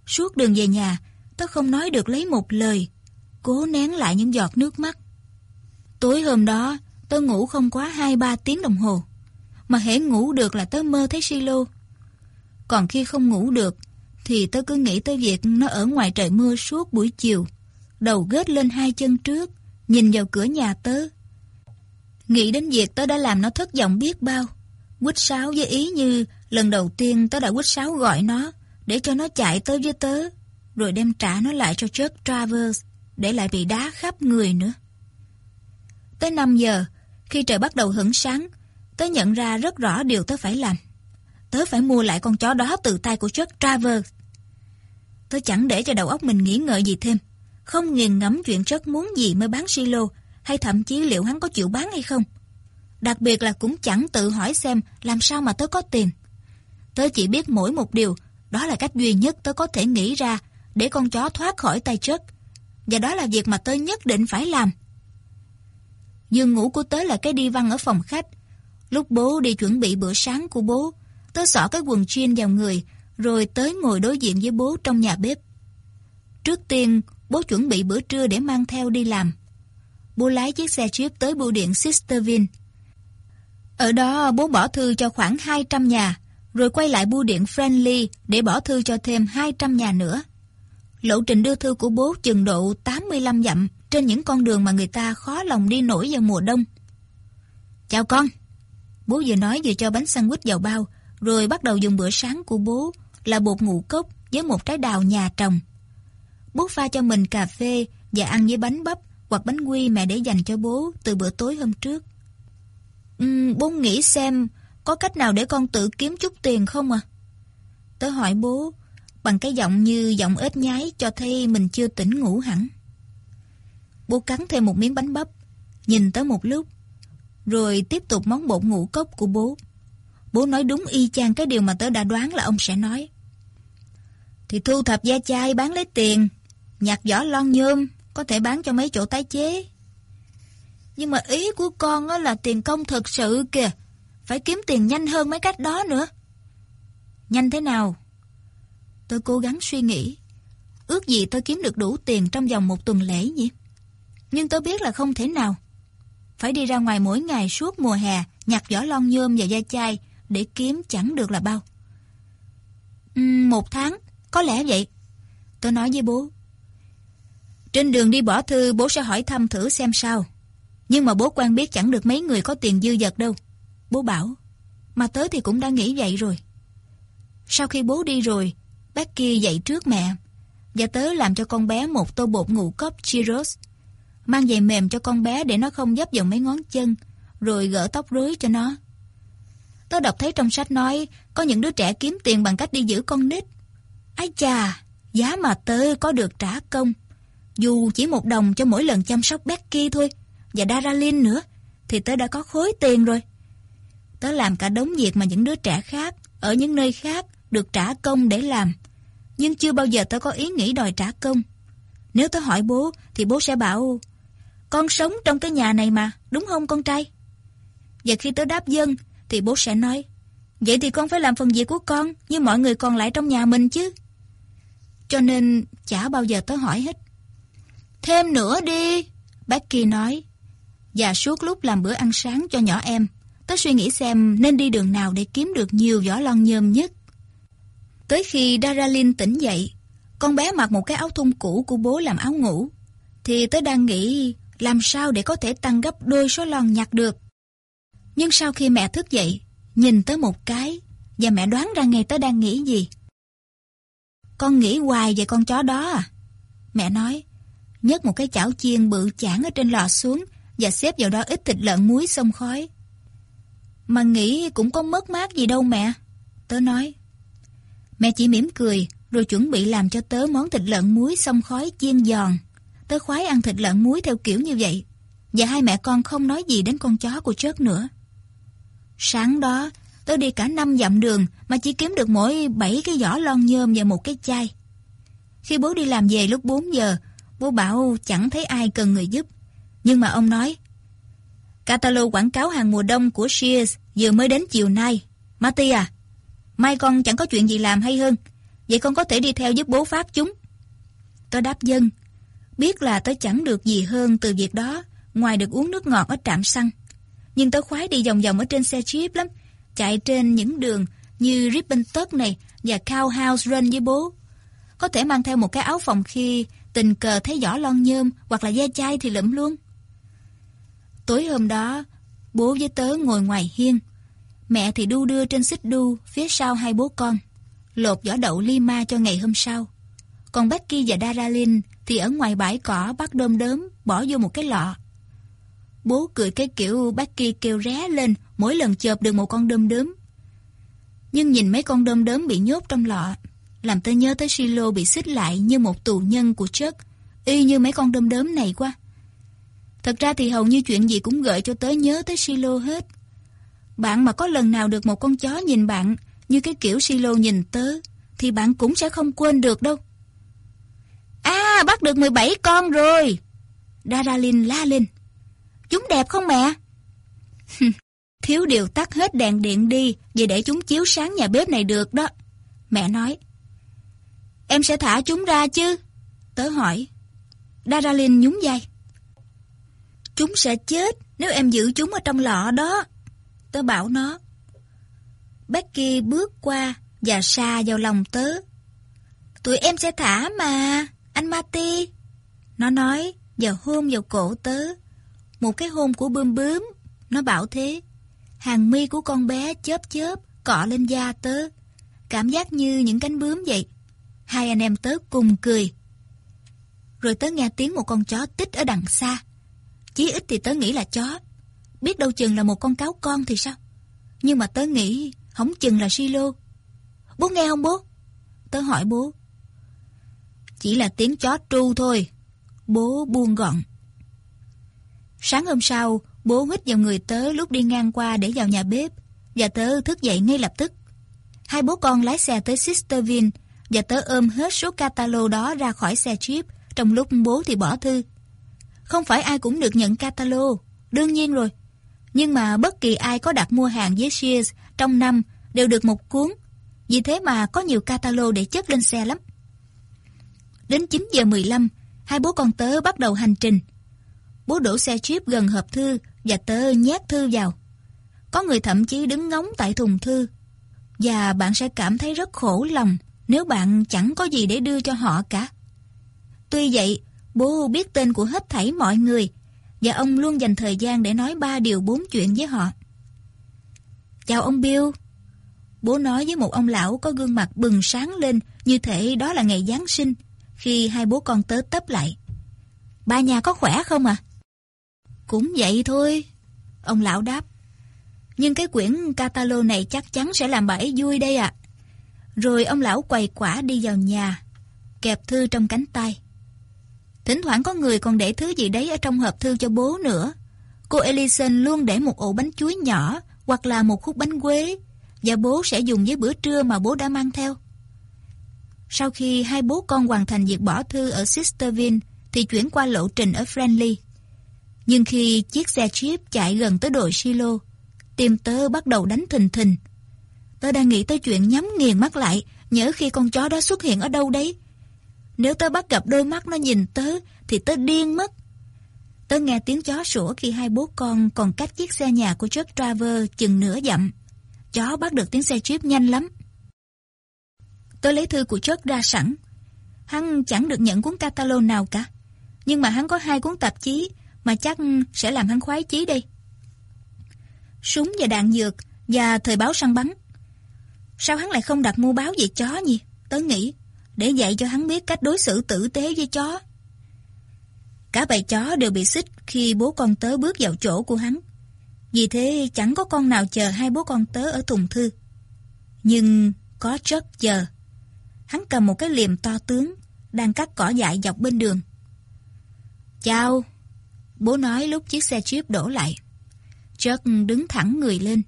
Suốt đường về nhà, tôi không nói được lấy một lời. Cố nén lại những giọt nước mắt. Tối hôm đó, tôi ngủ không quá 2-3 tiếng đồng hồ. mà hễ ngủ được là tớ mơ thấy silo. Còn khi không ngủ được, thì tôi cứ nghĩ tới việc nó ở ngoài trời mưa suốt buổi chiều, đầu gết lên hai chân trước, nhìn vào cửa nhà tớ. Nghĩ đến việc tớ đã làm nó thất vọng biết bao. Quýt sáo với ý như lần đầu tiên tớ đã quýt sáo gọi nó để cho nó chạy tới với tớ, rồi đem trả nó lại cho Chuck Travers để lại bị đá khắp người nữa. Tới 5 giờ, khi trời bắt đầu hửng sáng, tớ nhận ra rất rõ điều tớ phải làm. Tớ phải mua lại con chó đó từ tay của Chuck Travers. Tớ chẳng để cho đầu óc mình nghĩ ngợi gì thêm. Không nghiền ngẫm chuyện Chuck muốn gì mới bán silo, hay thậm chí liệu hắn có chịu bán hay không. Đặc biệt là cũng chẳng tự hỏi xem làm sao mà tớ có tiền. Tớ chỉ biết mỗi một điều, đó là cách duy nhất tớ có thể nghĩ ra để con chó thoát khỏi tay chất. Và đó là việc mà tớ nhất định phải làm. Giường ngủ của tớ là cái đi văn ở phòng khách. Lúc bố đi chuẩn bị bữa sáng của bố, tớ xỏ cái quần jean vào người, rồi tới ngồi đối diện với bố trong nhà bếp. Trước tiên, bố chuẩn bị bữa trưa để mang theo đi làm. Bố lái chiếc xe jeep tới bưu điện Sisterville. Ở đó bố bỏ thư cho khoảng 200 nhà, rồi quay lại bưu điện Friendly để bỏ thư cho thêm 200 nhà nữa. Lộ trình đưa thư của bố chừng độ 85 dặm trên những con đường mà người ta khó lòng đi nổi vào mùa đông. Chào con! Bố vừa nói vừa cho bánh sandwich vào bao, rồi bắt đầu dùng bữa sáng của bố là bột ngũ cốc với một trái đào nhà trồng. Bố pha cho mình cà phê và ăn với bánh bắp hoặc bánh quy mẹ để dành cho bố từ bữa tối hôm trước. Uhm, bố nghĩ xem có cách nào để con tự kiếm chút tiền không à? Tớ hỏi bố bằng cái giọng như giọng ếch nhái cho thấy mình chưa tỉnh ngủ hẳn. Bố cắn thêm một miếng bánh bắp, nhìn tới một lúc, rồi tiếp tục món bột ngũ cốc của bố. Bố nói đúng y chang cái điều mà tớ đã đoán là ông sẽ nói. Thì thu thập da chai bán lấy tiền, nhặt vỏ lon nhôm, có thể bán cho mấy chỗ tái chế. Nhưng mà ý của con á là tiền công thực sự kìa, phải kiếm tiền nhanh hơn mấy cách đó nữa. Nhanh thế nào? Tôi cố gắng suy nghĩ. Ước gì tôi kiếm được đủ tiền trong vòng một tuần lễ nhỉ? Nhưng tôi biết là không thể nào. Phải đi ra ngoài mỗi ngày suốt mùa hè, nhặt vỏ lon nhôm và da chai để kiếm chẳng được là bao. Uhm, một tháng, có lẽ vậy. Tôi nói với bố. Trên đường đi bỏ thư bố sẽ hỏi thăm thử xem sao. Nhưng mà bố quan biết chẳng được mấy người có tiền dư dật đâu. Bố bảo, mà tới thì cũng đã nghĩ vậy rồi. Sau khi bố đi rồi, Becky dậy trước mẹ và tớ làm cho con bé một tô bột ngũ cốc Cheerios. Mang giày mềm cho con bé để nó không dấp vào mấy ngón chân, rồi gỡ tóc rối cho nó. Tớ đọc thấy trong sách nói có những đứa trẻ kiếm tiền bằng cách đi giữ con nít. Ái chà, giá mà tớ có được trả công. Dù chỉ một đồng cho mỗi lần chăm sóc Becky thôi, và Daralyn nữa, thì tớ đã có khối tiền rồi. Tớ làm cả đống việc mà những đứa trẻ khác, ở những nơi khác, được trả công để làm. Nhưng chưa bao giờ tớ có ý nghĩ đòi trả công. Nếu tớ hỏi bố, thì bố sẽ bảo, con sống trong cái nhà này mà, đúng không con trai? Và khi tớ đáp dân, thì bố sẽ nói, vậy thì con phải làm phần việc của con, như mọi người còn lại trong nhà mình chứ. Cho nên, chả bao giờ tớ hỏi hết. Thêm nữa đi, Becky nói. Và suốt lúc làm bữa ăn sáng cho nhỏ em, tớ suy nghĩ xem nên đi đường nào để kiếm được nhiều vỏ lon nhôm nhất. Tới khi Daralyn tỉnh dậy, con bé mặc một cái áo thun cũ của bố làm áo ngủ, thì tớ đang nghĩ làm sao để có thể tăng gấp đôi số lon nhặt được. Nhưng sau khi mẹ thức dậy, nhìn tới một cái, và mẹ đoán ra nghe tớ đang nghĩ gì. Con nghĩ hoài về con chó đó à? Mẹ nói, nhấc một cái chảo chiên bự chản ở trên lò xuống và xếp vào đó ít thịt lợn muối xông khói. Mà nghĩ cũng có mất mát gì đâu mẹ. Tớ nói. Mẹ chỉ mỉm cười rồi chuẩn bị làm cho tớ món thịt lợn muối xông khói chiên giòn. Tớ khoái ăn thịt lợn muối theo kiểu như vậy. Và hai mẹ con không nói gì đến con chó của chớt nữa. Sáng đó, tôi đi cả năm dặm đường mà chỉ kiếm được mỗi bảy cái giỏ lon nhôm và một cái chai. Khi bố đi làm về lúc 4 giờ, bố bảo chẳng thấy ai cần người giúp. Nhưng mà ông nói, Catalog quảng cáo hàng mùa đông của Sears vừa mới đến chiều nay. Marty à, mai con chẳng có chuyện gì làm hay hơn. Vậy con có thể đi theo giúp bố phát chúng. tôi đáp dân. Biết là tôi chẳng được gì hơn từ việc đó, ngoài được uống nước ngọt ở trạm xăng. Nhưng tớ khoái đi vòng vòng ở trên xe Jeep lắm, chạy trên những đường như Rippentuck này và Cowhouse Run với bố. Có thể mang theo một cái áo phòng khi tình cờ thấy giỏ lon nhôm hoặc là da chai thì lụm luôn. Tối hôm đó, bố với tớ ngồi ngoài hiên. Mẹ thì đu đưa trên xích đu phía sau hai bố con, lột vỏ đậu lima cho ngày hôm sau. Còn Becky và Daralyn thì ở ngoài bãi cỏ bắt đom đớm bỏ vô một cái lọ. Bố cười cái kiểu bác kia kêu ré lên mỗi lần chộp được một con đom đớm. Nhưng nhìn mấy con đom đớm bị nhốt trong lọ, làm tôi nhớ tới Silo bị xích lại như một tù nhân của Chuck, y như mấy con đom đớm này quá. Thật ra thì hầu như chuyện gì cũng gợi cho tới nhớ tới Silo hết. Bạn mà có lần nào được một con chó nhìn bạn như cái kiểu Silo nhìn tớ, thì bạn cũng sẽ không quên được đâu. À, bắt được 17 con rồi. Daralin la lên. Chúng đẹp không mẹ? <laughs> Thiếu điều tắt hết đèn điện đi, vì để chúng chiếu sáng nhà bếp này được đó. Mẹ nói. Em sẽ thả chúng ra chứ? Tớ hỏi. Daralin nhún vai. Chúng sẽ chết nếu em giữ chúng ở trong lọ đó. Tớ bảo nó. Becky bước qua và xa vào lòng tớ. Tụi em sẽ thả mà, anh Marty. Nó nói và hôn vào cổ tớ. Một cái hôn của bướm bướm. Nó bảo thế. Hàng mi của con bé chớp chớp, cọ lên da tớ. Cảm giác như những cánh bướm vậy. Hai anh em tớ cùng cười. Rồi tớ nghe tiếng một con chó tích ở đằng xa. Chí ít thì tớ nghĩ là chó. Biết đâu chừng là một con cáo con thì sao? Nhưng mà tớ nghĩ không chừng là silo. Bố nghe không bố? Tớ hỏi bố. Chỉ là tiếng chó tru thôi. Bố buông gọn. Sáng hôm sau, bố hít vào người tớ lúc đi ngang qua để vào nhà bếp. Và tớ thức dậy ngay lập tức. Hai bố con lái xe tới Sisterville và tớ ôm hết số catalog đó ra khỏi xe Jeep trong lúc bố thì bỏ thư. Không phải ai cũng được nhận catalog, đương nhiên rồi. Nhưng mà bất kỳ ai có đặt mua hàng với Sears trong năm đều được một cuốn. Vì thế mà có nhiều catalog để chất lên xe lắm. Đến 9 giờ 15, hai bố con tớ bắt đầu hành trình. Bố đổ xe Jeep gần hộp thư và tớ nhét thư vào. Có người thậm chí đứng ngóng tại thùng thư. Và bạn sẽ cảm thấy rất khổ lòng nếu bạn chẳng có gì để đưa cho họ cả. Tuy vậy, bố biết tên của hết thảy mọi người và ông luôn dành thời gian để nói ba điều bốn chuyện với họ. Chào ông Bill. Bố nói với một ông lão có gương mặt bừng sáng lên như thể đó là ngày Giáng sinh khi hai bố con tớ tấp lại. Ba nhà có khỏe không à? Cũng vậy thôi. Ông lão đáp. Nhưng cái quyển catalog này chắc chắn sẽ làm bà ấy vui đây ạ. Rồi ông lão quầy quả đi vào nhà, kẹp thư trong cánh tay. Thỉnh thoảng có người còn để thứ gì đấy ở trong hộp thư cho bố nữa. Cô Ellison luôn để một ổ bánh chuối nhỏ hoặc là một khúc bánh quế và bố sẽ dùng với bữa trưa mà bố đã mang theo. Sau khi hai bố con hoàn thành việc bỏ thư ở Sisterville thì chuyển qua lộ trình ở Friendly. Nhưng khi chiếc xe Jeep chạy gần tới đội Silo, tim tớ bắt đầu đánh thình thình. Tớ đang nghĩ tới chuyện nhắm nghiền mắt lại, nhớ khi con chó đó xuất hiện ở đâu đấy. Nếu tớ bắt gặp đôi mắt nó nhìn tớ, thì tớ điên mất. Tớ nghe tiếng chó sủa khi hai bố con còn cách chiếc xe nhà của Chuck Traver chừng nửa dặm. Chó bắt được tiếng xe Jeep nhanh lắm. Tớ lấy thư của Chuck ra sẵn. Hắn chẳng được nhận cuốn catalog nào cả. Nhưng mà hắn có hai cuốn tạp chí mà chắc sẽ làm hắn khoái chí đây. Súng và đạn dược và thời báo săn bắn. Sao hắn lại không đặt mua báo về chó nhỉ? Tớ nghĩ, để dạy cho hắn biết cách đối xử tử tế với chó. Cả bầy chó đều bị xích khi bố con tớ bước vào chỗ của hắn. Vì thế chẳng có con nào chờ hai bố con tớ ở thùng thư. Nhưng có rất chờ. Hắn cầm một cái liềm to tướng, đang cắt cỏ dại dọc bên đường. Chào, bố nói lúc chiếc xe Jeep đổ lại. Chuck đứng thẳng người lên.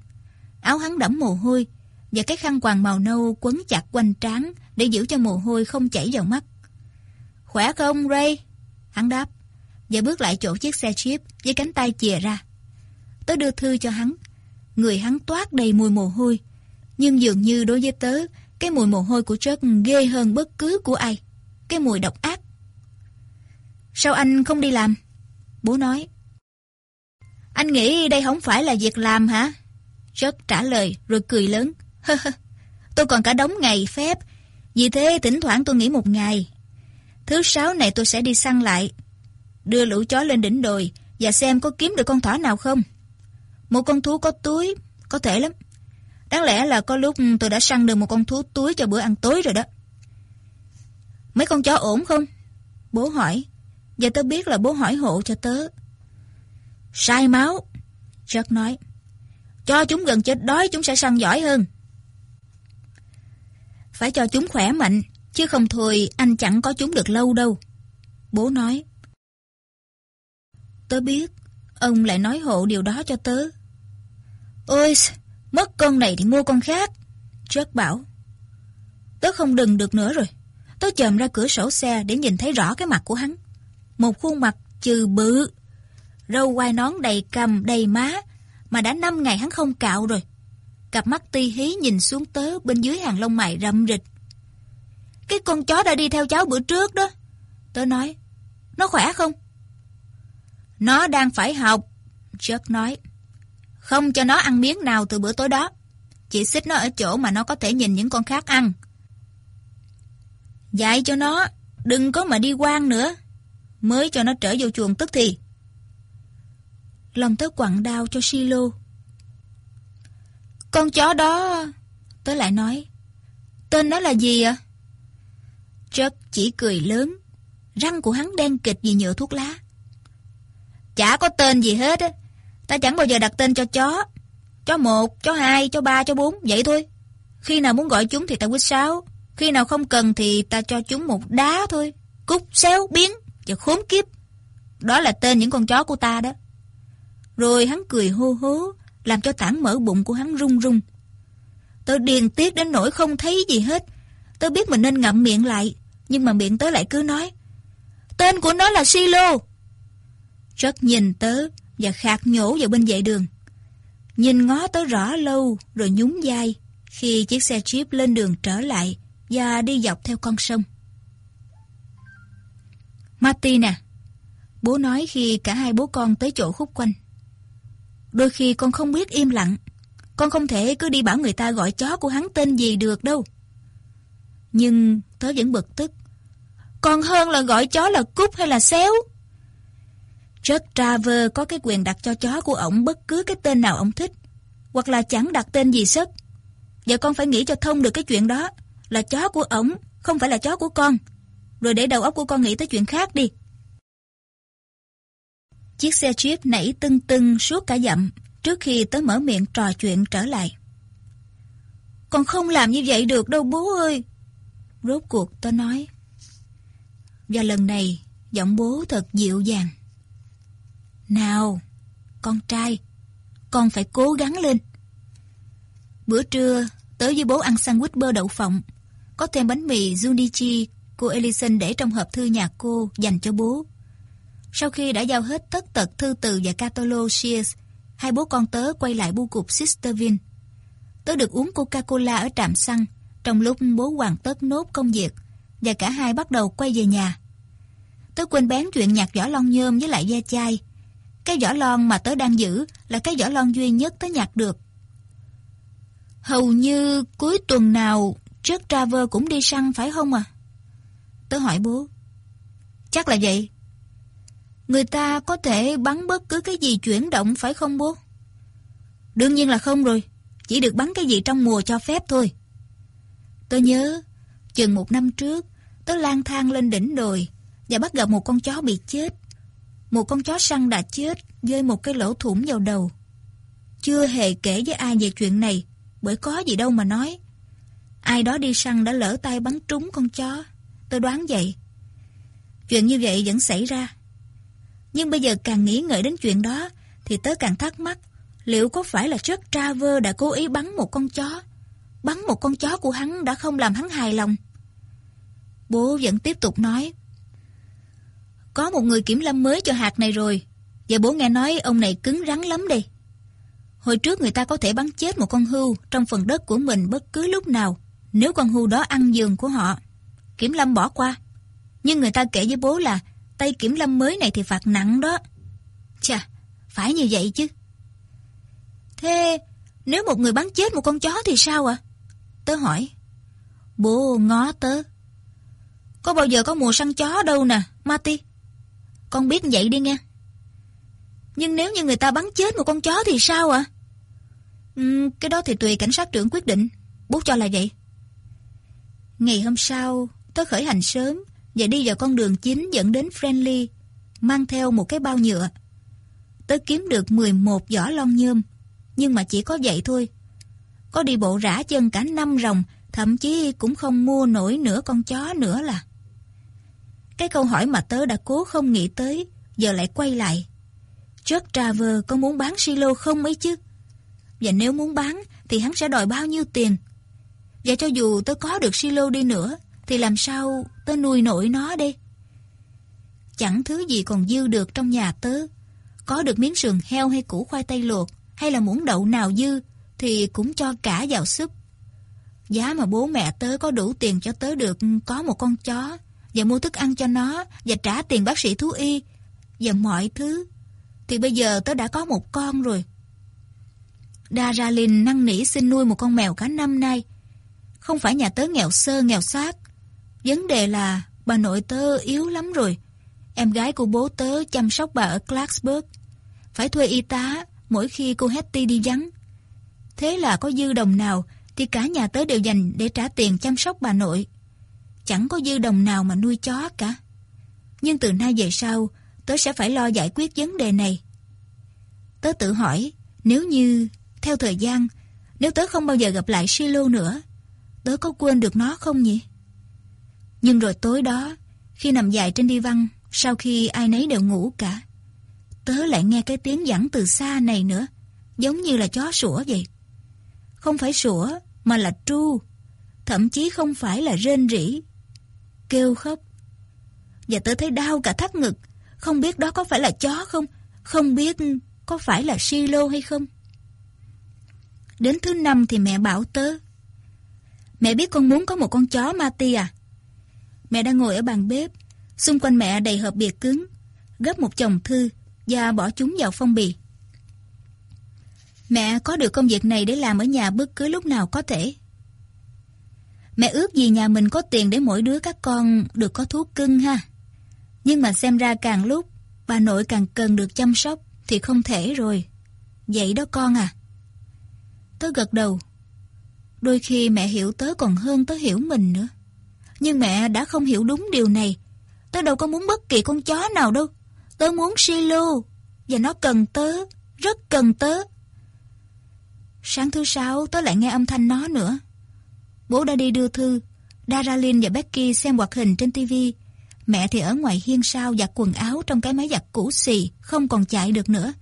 Áo hắn đẫm mồ hôi, và cái khăn quàng màu nâu quấn chặt quanh trán để giữ cho mồ hôi không chảy vào mắt. Khỏe không, Ray? Hắn đáp, và bước lại chỗ chiếc xe Jeep với cánh tay chìa ra. Tớ đưa thư cho hắn. Người hắn toát đầy mùi mồ hôi. Nhưng dường như đối với tớ, cái mùi mồ hôi của Chuck ghê hơn bất cứ của ai. Cái mùi độc ác. Sao anh không đi làm? Bố nói. Anh nghĩ đây không phải là việc làm hả? Rất trả lời rồi cười lớn. tôi còn cả đống ngày phép. Vì thế thỉnh thoảng tôi nghỉ một ngày. Thứ sáu này tôi sẽ đi săn lại. Đưa lũ chó lên đỉnh đồi và xem có kiếm được con thỏ nào không. Một con thú có túi, có thể lắm. Đáng lẽ là có lúc tôi đã săn được một con thú túi cho bữa ăn tối rồi đó. Mấy con chó ổn không? Bố hỏi. Và tớ biết là bố hỏi hộ cho tớ. Sai máu. Jack nói. Cho chúng gần chết đói chúng sẽ săn giỏi hơn. Phải cho chúng khỏe mạnh, chứ không thôi anh chẳng có chúng được lâu đâu. Bố nói. Tớ biết, ông lại nói hộ điều đó cho tớ. Ôi, mất con này thì mua con khác. Jack bảo. Tớ không đừng được nữa rồi. Tớ chồm ra cửa sổ xe để nhìn thấy rõ cái mặt của hắn. Một khuôn mặt trừ bự. Râu quai nón đầy cầm, đầy má, mà đã năm ngày hắn không cạo rồi. Cặp mắt ti hí nhìn xuống tớ bên dưới hàng lông mày rậm rịch. Cái con chó đã đi theo cháu bữa trước đó. Tớ nói, nó khỏe không? Nó đang phải học, Chuck nói. Không cho nó ăn miếng nào từ bữa tối đó. Chỉ xích nó ở chỗ mà nó có thể nhìn những con khác ăn. Dạy cho nó, đừng có mà đi quan nữa. Mới cho nó trở vô chuồng tức thì. Lòng tớ quặn đau cho Silo. Con chó đó... Tớ lại nói. Tên nó là gì ạ? À? Chuck chỉ cười lớn. Răng của hắn đen kịch vì nhựa thuốc lá. Chả có tên gì hết á. Ta chẳng bao giờ đặt tên cho chó. Chó một, chó hai, chó ba, chó bốn, vậy thôi. Khi nào muốn gọi chúng thì ta quýt sáo. Khi nào không cần thì ta cho chúng một đá thôi. cúc xéo, biến, và khốn kiếp. Đó là tên những con chó của ta đó. Rồi hắn cười hô hố, làm cho tảng mỡ bụng của hắn rung rung. tôi điền tiếc đến nỗi không thấy gì hết. tôi biết mình nên ngậm miệng lại, nhưng mà miệng tớ lại cứ nói. Tên của nó là Silo. Rất nhìn tớ và khạc nhổ vào bên vệ đường. Nhìn ngó tớ rõ lâu rồi nhún vai khi chiếc xe jeep lên đường trở lại và đi dọc theo con sông. Martina, à, bố nói khi cả hai bố con tới chỗ khúc quanh. Đôi khi con không biết im lặng. Con không thể cứ đi bảo người ta gọi chó của hắn tên gì được đâu. Nhưng tớ vẫn bực tức. Còn hơn là gọi chó là cúc hay là xéo. Jack Traver có cái quyền đặt cho chó của ổng bất cứ cái tên nào ổng thích. Hoặc là chẳng đặt tên gì sất. Và con phải nghĩ cho thông được cái chuyện đó. Là chó của ổng, không phải là chó của con. Rồi để đầu óc của con nghĩ tới chuyện khác đi. Chiếc xe Jeep nảy tưng tưng suốt cả dặm trước khi tớ mở miệng trò chuyện trở lại. Con không làm như vậy được đâu bố ơi. Rốt cuộc tớ nói. Và lần này, giọng bố thật dịu dàng. Nào, con trai, con phải cố gắng lên. Bữa trưa, tớ với bố ăn sandwich bơ đậu phộng. Có thêm bánh mì Junichi cô Ellison để trong hộp thư nhà cô dành cho bố. Sau khi đã giao hết tất tật thư từ và catalog Shears, hai bố con tớ quay lại bu cục Sisterville. Tớ được uống Coca-Cola ở trạm xăng, trong lúc bố hoàn tất nốt công việc, và cả hai bắt đầu quay về nhà. Tớ quên bén chuyện nhặt vỏ lon nhôm với lại da chai. Cái vỏ lon mà tớ đang giữ là cái vỏ lon duy nhất tớ nhặt được. Hầu như cuối tuần nào Jack Traver cũng đi săn phải không à? Tớ hỏi bố. Chắc là vậy. Người ta có thể bắn bất cứ cái gì chuyển động phải không bố? Đương nhiên là không rồi. Chỉ được bắn cái gì trong mùa cho phép thôi. Tôi nhớ, chừng một năm trước, tớ lang thang lên đỉnh đồi và bắt gặp một con chó bị chết. Một con chó săn đã chết với một cái lỗ thủng vào đầu. Chưa hề kể với ai về chuyện này, bởi có gì đâu mà nói. Ai đó đi săn đã lỡ tay bắn trúng con chó. Tôi đoán vậy. Chuyện như vậy vẫn xảy ra. Nhưng bây giờ càng nghĩ ngợi đến chuyện đó, thì tớ càng thắc mắc, liệu có phải là Chuck Traver đã cố ý bắn một con chó bắn một con chó của hắn đã không làm hắn hài lòng. Bố vẫn tiếp tục nói, Có một người kiểm lâm mới cho hạt này rồi, Và bố nghe nói ông này cứng rắn lắm đây Hồi trước người ta có thể bắn chết một con hưu Trong phần đất của mình bất cứ lúc nào, Nếu con hưu đó ăn giường của họ Kiểm lâm bỏ qua Nhưng người ta kể với bố là Tay kiểm lâm mới này thì phạt nặng đó Chà, phải như vậy chứ Thế Nếu một người bắn chết một con chó thì sao ạ? Tớ hỏi. Bố ngó tớ. Có bao giờ có mùa săn chó đâu nè, Marty. Con biết vậy đi nghe. Nhưng nếu như người ta bắn chết một con chó thì sao ạ? Ừ, cái đó thì tùy cảnh sát trưởng quyết định. Bố cho là vậy. Ngày hôm sau, tớ khởi hành sớm và đi vào con đường chính dẫn đến Friendly, mang theo một cái bao nhựa. Tớ kiếm được 11 giỏ lon nhôm, nhưng mà chỉ có vậy thôi. Có đi bộ rã chân cả năm ròng, thậm chí cũng không mua nổi nửa con chó nữa là. Cái câu hỏi mà tớ đã cố không nghĩ tới, giờ lại quay lại. Chuck Traver có muốn bán silo không ấy chứ? Và nếu muốn bán thì hắn sẽ đòi bao nhiêu tiền? Và cho dù tớ có được silo đi nữa thì làm sao tớ nuôi nổi nó đây? Chẳng thứ gì còn dư được trong nhà tớ. Có được miếng sườn heo hay củ khoai tây luộc, hay là muỗng đậu nào dư, thì cũng cho cả vào súp. Giá mà bố mẹ tớ có đủ tiền cho tớ được có một con chó, và mua thức ăn cho nó, và trả tiền bác sĩ thú y, và mọi thứ, thì bây giờ tớ đã có một con rồi. Daralin năn nỉ xin nuôi một con mèo cả năm nay. Không phải nhà tớ nghèo sơ nghèo xác. Vấn đề là bà nội tớ yếu lắm rồi. Em gái của bố tớ chăm sóc bà ở Clarksburg. Phải thuê y tá mỗi khi cô Hetty đi vắng. Thế là có dư đồng nào thì cả nhà tớ đều dành để trả tiền chăm sóc bà nội. Chẳng có dư đồng nào mà nuôi chó cả. Nhưng từ nay về sau, tớ sẽ phải lo giải quyết vấn đề này. Tớ tự hỏi, nếu như, theo thời gian, nếu tớ không bao giờ gặp lại Silo nữa, tớ có quên được nó không nhỉ? Nhưng rồi tối đó, khi nằm dài trên đi văn, sau khi ai nấy đều ngủ cả, tớ lại nghe cái tiếng dẫn từ xa này nữa, giống như là chó sủa vậy. Không phải sủa, mà là tru, thậm chí không phải là rên rỉ, kêu khóc. Và tớ thấy đau cả thắt ngực, không biết đó có phải là chó không, không biết có phải là silo hay không. Đến thứ năm thì mẹ bảo tớ. Mẹ biết con muốn có một con chó Mati à? Mẹ đang ngồi ở bàn bếp, xung quanh mẹ đầy hộp bìa cứng, gấp một chồng thư và bỏ chúng vào phong bì. Mẹ có được công việc này để làm ở nhà bất cứ lúc nào có thể. Mẹ ước gì nhà mình có tiền để mỗi đứa các con được có thú cưng ha. Nhưng mà xem ra càng lúc bà nội càng cần được chăm sóc thì không thể rồi. Vậy đó con à. Tớ gật đầu. Đôi khi mẹ hiểu tớ còn hơn tớ hiểu mình nữa. Nhưng mẹ đã không hiểu đúng điều này. Tớ đâu có muốn bất kỳ con chó nào đâu. Tớ muốn Silo. Và nó cần tớ. Rất cần tớ. Sáng thứ sáu tớ lại nghe âm thanh nó nữa. Bố đã đi đưa thư. Daralyn và Becky xem hoạt hình trên tivi. Mẹ thì ở ngoài hiên sau giặt quần áo trong cái máy giặt cũ xì, không còn chạy được nữa.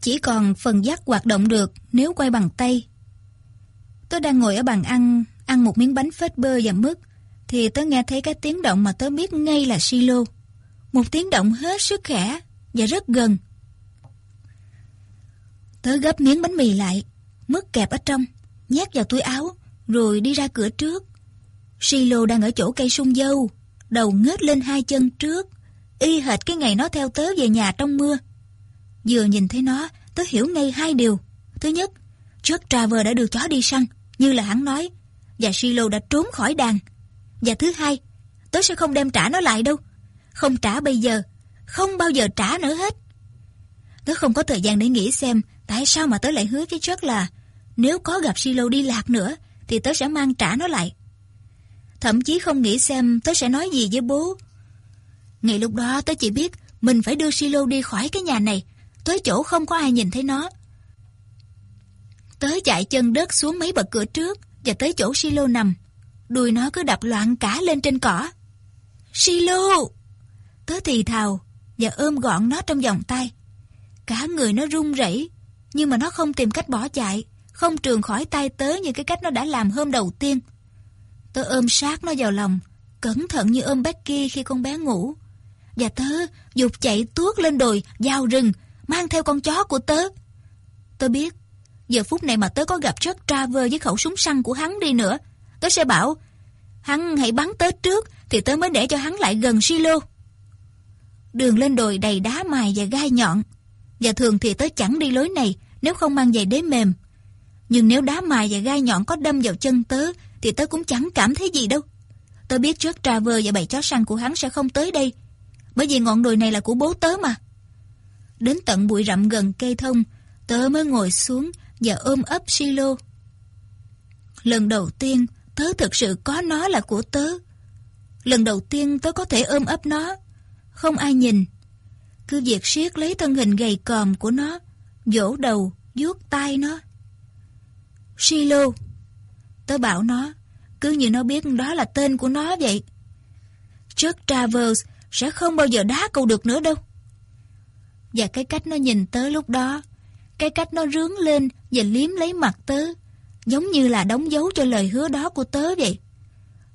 Chỉ còn phần giác hoạt động được nếu quay bằng tay. tôi đang ngồi ở bàn ăn, ăn một miếng bánh phết bơ và mứt, thì tớ nghe thấy cái tiếng động mà tớ biết ngay là silo. Một tiếng động hết sức khẽ và rất gần. Tớ gấp miếng bánh mì lại, mứt kẹp ở trong, nhét vào túi áo, rồi đi ra cửa trước. Silo đang ở chỗ cây sung dâu, đầu ngước lên hai chân trước, y hệt cái ngày nó theo tớ về nhà trong mưa. Vừa nhìn thấy nó, tớ hiểu ngay hai điều. Thứ nhất, trước Traver đã đưa chó đi săn, như là hắn nói, và Silo đã trốn khỏi đàn. Và thứ hai, tớ sẽ không đem trả nó lại đâu. Không trả bây giờ, không bao giờ trả nữa hết. Tớ không có thời gian để nghĩ xem tại sao mà tớ lại hứa với Chuck là nếu có gặp Silo đi lạc nữa thì tớ sẽ mang trả nó lại. Thậm chí không nghĩ xem tớ sẽ nói gì với bố. Ngay lúc đó tớ chỉ biết mình phải đưa Silo đi khỏi cái nhà này, tới chỗ không có ai nhìn thấy nó. Tớ chạy chân đất xuống mấy bậc cửa trước và tới chỗ Silo nằm. Đuôi nó cứ đập loạn cả lên trên cỏ. Silo! Tớ thì thào và ôm gọn nó trong vòng tay. Cả người nó run rẩy, nhưng mà nó không tìm cách bỏ chạy, không trường khỏi tay tớ như cái cách nó đã làm hôm đầu tiên. Tớ ôm sát nó vào lòng, cẩn thận như ôm Becky khi con bé ngủ. Và tớ dục chạy tuốt lên đồi, vào rừng, mang theo con chó của tớ. Tớ biết, giờ phút này mà tớ có gặp Jack Traver với khẩu súng săn của hắn đi nữa, tớ sẽ bảo, hắn hãy bắn tớ trước, thì tớ mới để cho hắn lại gần silo. Đường lên đồi đầy đá mài và gai nhọn, và thường thì tớ chẳng đi lối này, nếu không mang giày đế mềm. Nhưng nếu đá mài và gai nhọn có đâm vào chân tớ, thì tớ cũng chẳng cảm thấy gì đâu. Tớ biết trước Traver và bầy chó săn của hắn sẽ không tới đây, bởi vì ngọn đồi này là của bố tớ mà. Đến tận bụi rậm gần cây thông, tớ mới ngồi xuống và ôm ấp Silo. Lần đầu tiên, tớ thực sự có nó là của tớ. Lần đầu tiên tớ có thể ôm ấp nó, không ai nhìn. Cứ việc siết lấy thân hình gầy còm của nó, vỗ đầu, vuốt tay nó. Silo. Tớ bảo nó, cứ như nó biết đó là tên của nó vậy. Chuck Travers sẽ không bao giờ đá cậu được nữa đâu. Và cái cách nó nhìn tớ lúc đó, cái cách nó rướng lên và liếm lấy mặt tớ, giống như là đóng dấu cho lời hứa đó của tớ vậy.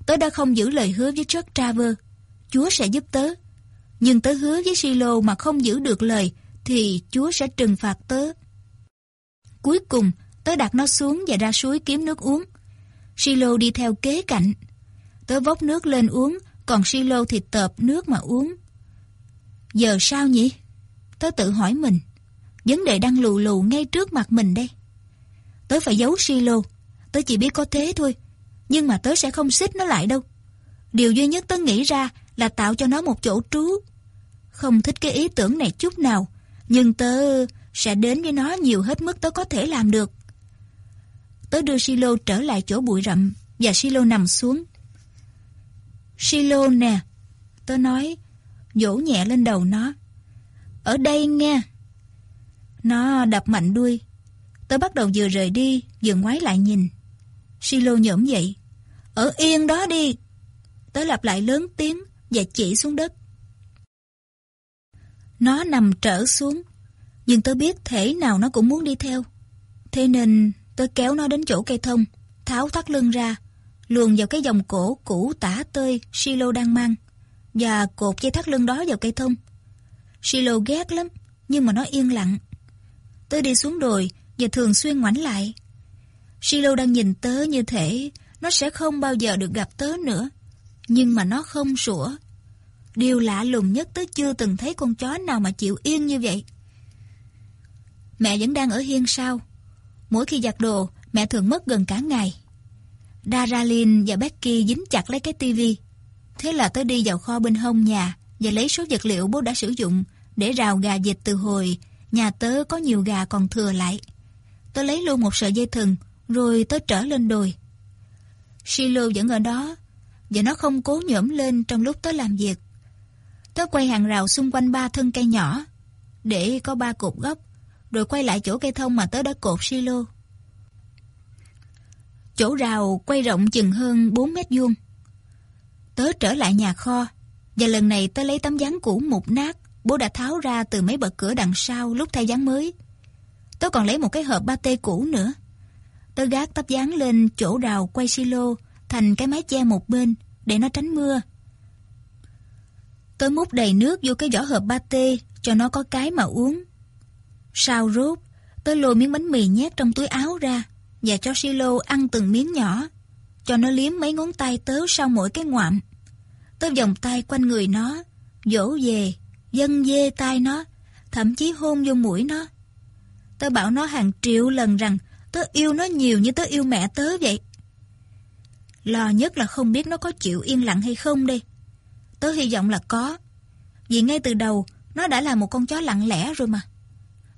Tớ đã không giữ lời hứa với Chuck Traver. Chúa sẽ giúp tớ. Nhưng tớ hứa với Silo mà không giữ được lời, thì Chúa sẽ trừng phạt tớ. Cuối cùng, tớ đặt nó xuống và ra suối kiếm nước uống. Silo đi theo kế cạnh. Tớ vốc nước lên uống, còn Silo thì tợp nước mà uống. Giờ sao nhỉ? Tớ tự hỏi mình. Vấn đề đang lù lù ngay trước mặt mình đây. Tớ phải giấu Silo. Tớ chỉ biết có thế thôi. Nhưng mà tớ sẽ không xích nó lại đâu. Điều duy nhất tớ nghĩ ra là tạo cho nó một chỗ trú. Không thích cái ý tưởng này chút nào. Nhưng tớ sẽ đến với nó nhiều hết mức tớ có thể làm được. Tớ đưa Silo trở lại chỗ bụi rậm và Silo nằm xuống. Silo nè, tớ nói, vỗ nhẹ lên đầu nó. Ở đây nghe. Nó đập mạnh đuôi. Tớ bắt đầu vừa rời đi, vừa ngoái lại nhìn. Silo nhổm dậy. Ở yên đó đi. Tớ lặp lại lớn tiếng và chỉ xuống đất. Nó nằm trở xuống, nhưng tớ biết thể nào nó cũng muốn đi theo. Thế nên tớ kéo nó đến chỗ cây thông, tháo thắt lưng ra, luồn vào cái vòng cổ cũ tả tơi Silo đang mang, và cột dây thắt lưng đó vào cây thông. Silo ghét lắm, nhưng mà nó yên lặng. Tớ đi xuống đồi và thường xuyên ngoảnh lại. Silo đang nhìn tớ như thể nó sẽ không bao giờ được gặp tớ nữa. Nhưng mà nó không sủa. Điều lạ lùng nhất tớ chưa từng thấy con chó nào mà chịu yên như vậy. Mẹ vẫn đang ở hiên sau. Mỗi khi giặt đồ, mẹ thường mất gần cả ngày. Daralyn và Becky dính chặt lấy cái tivi. Thế là tớ đi vào kho bên hông nhà và lấy số vật liệu bố đã sử dụng để rào gà vịt từ hồi nhà tớ có nhiều gà còn thừa lại. Tớ lấy luôn một sợi dây thừng, rồi tớ trở lên đồi. Silo vẫn ở đó, và nó không cố nhổm lên trong lúc tớ làm việc. Tớ quay hàng rào xung quanh ba thân cây nhỏ, để có ba cột gốc, rồi quay lại chỗ cây thông mà tớ đã cột silo. Chỗ rào quay rộng chừng hơn 4 mét vuông. Tớ trở lại nhà kho, và lần này tớ lấy tấm dáng cũ mục nát bố đã tháo ra từ mấy bậc cửa đằng sau lúc thay dáng mới. tôi còn lấy một cái hộp ba tê cũ nữa. tôi gác tấm dáng lên chỗ rào quay silo thành cái mái che một bên để nó tránh mưa. tôi múc đầy nước vô cái vỏ hộp ba tê cho nó có cái mà uống. Sau rốt, tôi lôi miếng bánh mì nhét trong túi áo ra và cho Silo ăn từng miếng nhỏ, cho nó liếm mấy ngón tay tớ sau mỗi cái ngoạm. tôi vòng tay quanh người nó, dỗ về, dân dê tay nó, thậm chí hôn vô mũi nó. Tớ bảo nó hàng triệu lần rằng tớ yêu nó nhiều như tớ yêu mẹ tớ vậy. Lo nhất là không biết nó có chịu yên lặng hay không đi Tớ hy vọng là có. Vì ngay từ đầu, nó đã là một con chó lặng lẽ rồi mà.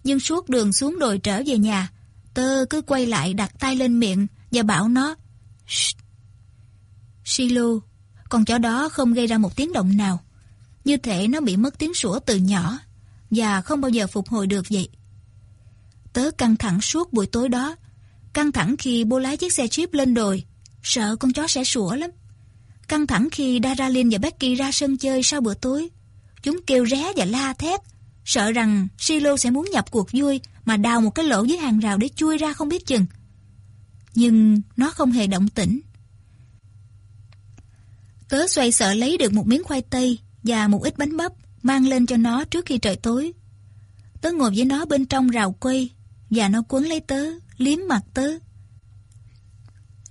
Nhưng suốt đường xuống đồi trở về nhà, tớ cứ quay lại đặt tay lên miệng và bảo nó Shh. Silo, con chó đó không gây ra một tiếng động nào. Như thể nó bị mất tiếng sủa từ nhỏ và không bao giờ phục hồi được vậy. Tớ căng thẳng suốt buổi tối đó. Căng thẳng khi bố lái chiếc xe jeep lên đồi. Sợ con chó sẽ sủa lắm. Căng thẳng khi Daralyn và Becky ra sân chơi sau bữa tối. Chúng kêu ré và la thét. Sợ rằng Silo sẽ muốn nhập cuộc vui mà đào một cái lỗ dưới hàng rào để chui ra không biết chừng. Nhưng nó không hề động tĩnh. Tớ xoay sợ lấy được một miếng khoai tây và một ít bánh bắp mang lên cho nó trước khi trời tối. Tớ ngồi với nó bên trong rào quây và nó quấn lấy tớ, liếm mặt tớ.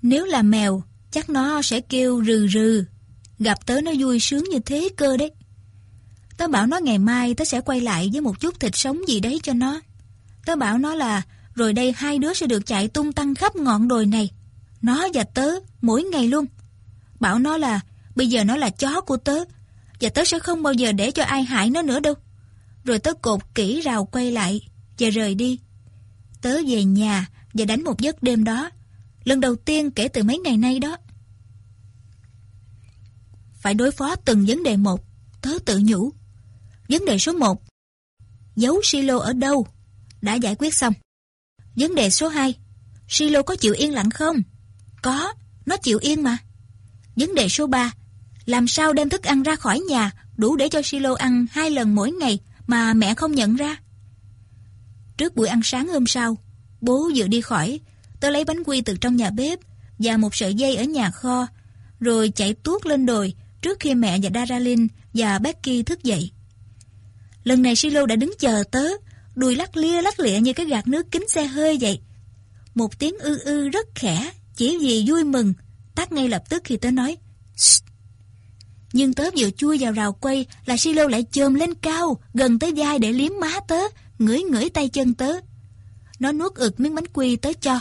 Nếu là mèo, chắc nó sẽ kêu rừ rừ. Gặp tớ nó vui sướng như thế cơ đấy. Tớ bảo nó ngày mai tớ sẽ quay lại với một chút thịt sống gì đấy cho nó. Tớ bảo nó là Rồi đây hai đứa sẽ được chạy tung tăng khắp ngọn đồi này. Nó và tớ mỗi ngày luôn. Bảo nó là bây giờ nó là chó của tớ và tớ sẽ không bao giờ để cho ai hại nó nữa đâu. Rồi tớ cột kỹ rào quay lại và rời đi. Tớ về nhà và đánh một giấc đêm đó. Lần đầu tiên kể từ mấy ngày nay đó. Phải đối phó từng vấn đề một, tớ tự nhủ. Vấn đề số 1 Giấu silo ở đâu? Đã giải quyết xong. Vấn đề số 2 Silo có chịu yên lặng không? Có, nó chịu yên mà. Vấn đề số 3 làm sao đem thức ăn ra khỏi nhà đủ để cho Silo ăn hai lần mỗi ngày mà mẹ không nhận ra? Trước buổi ăn sáng hôm sau, bố vừa đi khỏi, tớ lấy bánh quy từ trong nhà bếp và một sợi dây ở nhà kho, rồi chạy tuốt lên đồi trước khi mẹ và Daralin và Becky thức dậy. Lần này Silo đã đứng chờ tớ, đùi lắc lia lắc lịa như cái gạt nước kính xe hơi vậy. Một tiếng ư ư rất khẽ, chỉ vì vui mừng, tắt ngay lập tức khi tớ nói Shh. Nhưng tớ vừa chui vào rào quay là Silo lại chồm lên cao, gần tới vai để liếm má tớ, ngửi ngửi tay chân tớ. Nó nuốt ực miếng bánh quy tớ cho.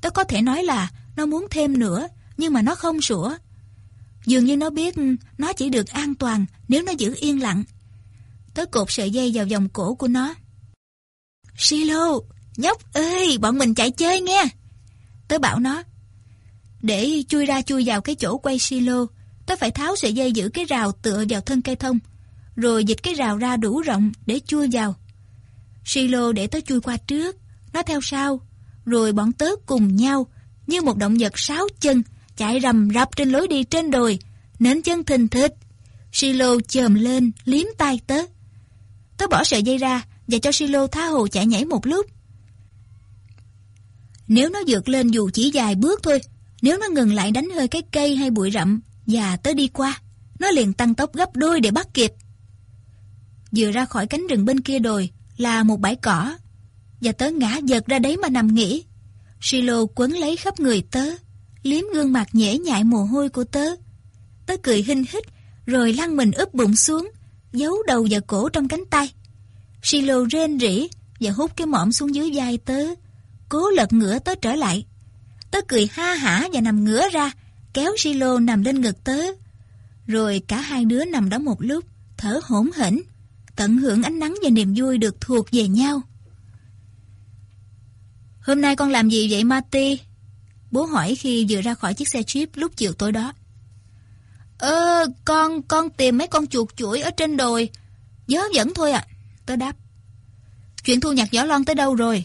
Tớ có thể nói là nó muốn thêm nữa, nhưng mà nó không sủa. Dường như nó biết nó chỉ được an toàn nếu nó giữ yên lặng. Tớ cột sợi dây vào vòng cổ của nó. Silo, nhóc ơi, bọn mình chạy chơi nghe. Tớ bảo nó. Để chui ra chui vào cái chỗ quay silo, tớ phải tháo sợi dây giữ cái rào tựa vào thân cây thông, rồi dịch cái rào ra đủ rộng để chui vào. Silo để tớ chui qua trước, nó theo sau, rồi bọn tớ cùng nhau, như một động vật sáu chân, chạy rầm rập trên lối đi trên đồi, nến chân thình thịch. Silo chồm lên, liếm tay tớ. Tớ bỏ sợi dây ra và cho Silo tha hồ chạy nhảy một lúc. Nếu nó vượt lên dù chỉ vài bước thôi, nếu nó ngừng lại đánh hơi cái cây hay bụi rậm và tới đi qua, nó liền tăng tốc gấp đôi để bắt kịp. Vừa ra khỏi cánh rừng bên kia đồi là một bãi cỏ, và tớ ngã giật ra đấy mà nằm nghỉ. Silo quấn lấy khắp người tớ, liếm gương mặt nhễ nhại mồ hôi của tớ. Tớ cười hinh hít, rồi lăn mình úp bụng xuống, giấu đầu và cổ trong cánh tay. Silo rên rỉ và hút cái mõm xuống dưới vai tớ, cố lật ngửa tớ trở lại. Tớ cười ha hả và nằm ngửa ra, kéo Silo nằm lên ngực tớ. Rồi cả hai đứa nằm đó một lúc, thở hổn hển, tận hưởng ánh nắng và niềm vui được thuộc về nhau. Hôm nay con làm gì vậy Marty? Bố hỏi khi vừa ra khỏi chiếc xe Jeep lúc chiều tối đó. Ơ, con, con tìm mấy con chuột chuỗi ở trên đồi. Gió dẫn thôi ạ. À. Tớ đáp. Chuyện thu nhặt giỏ lon tới đâu rồi?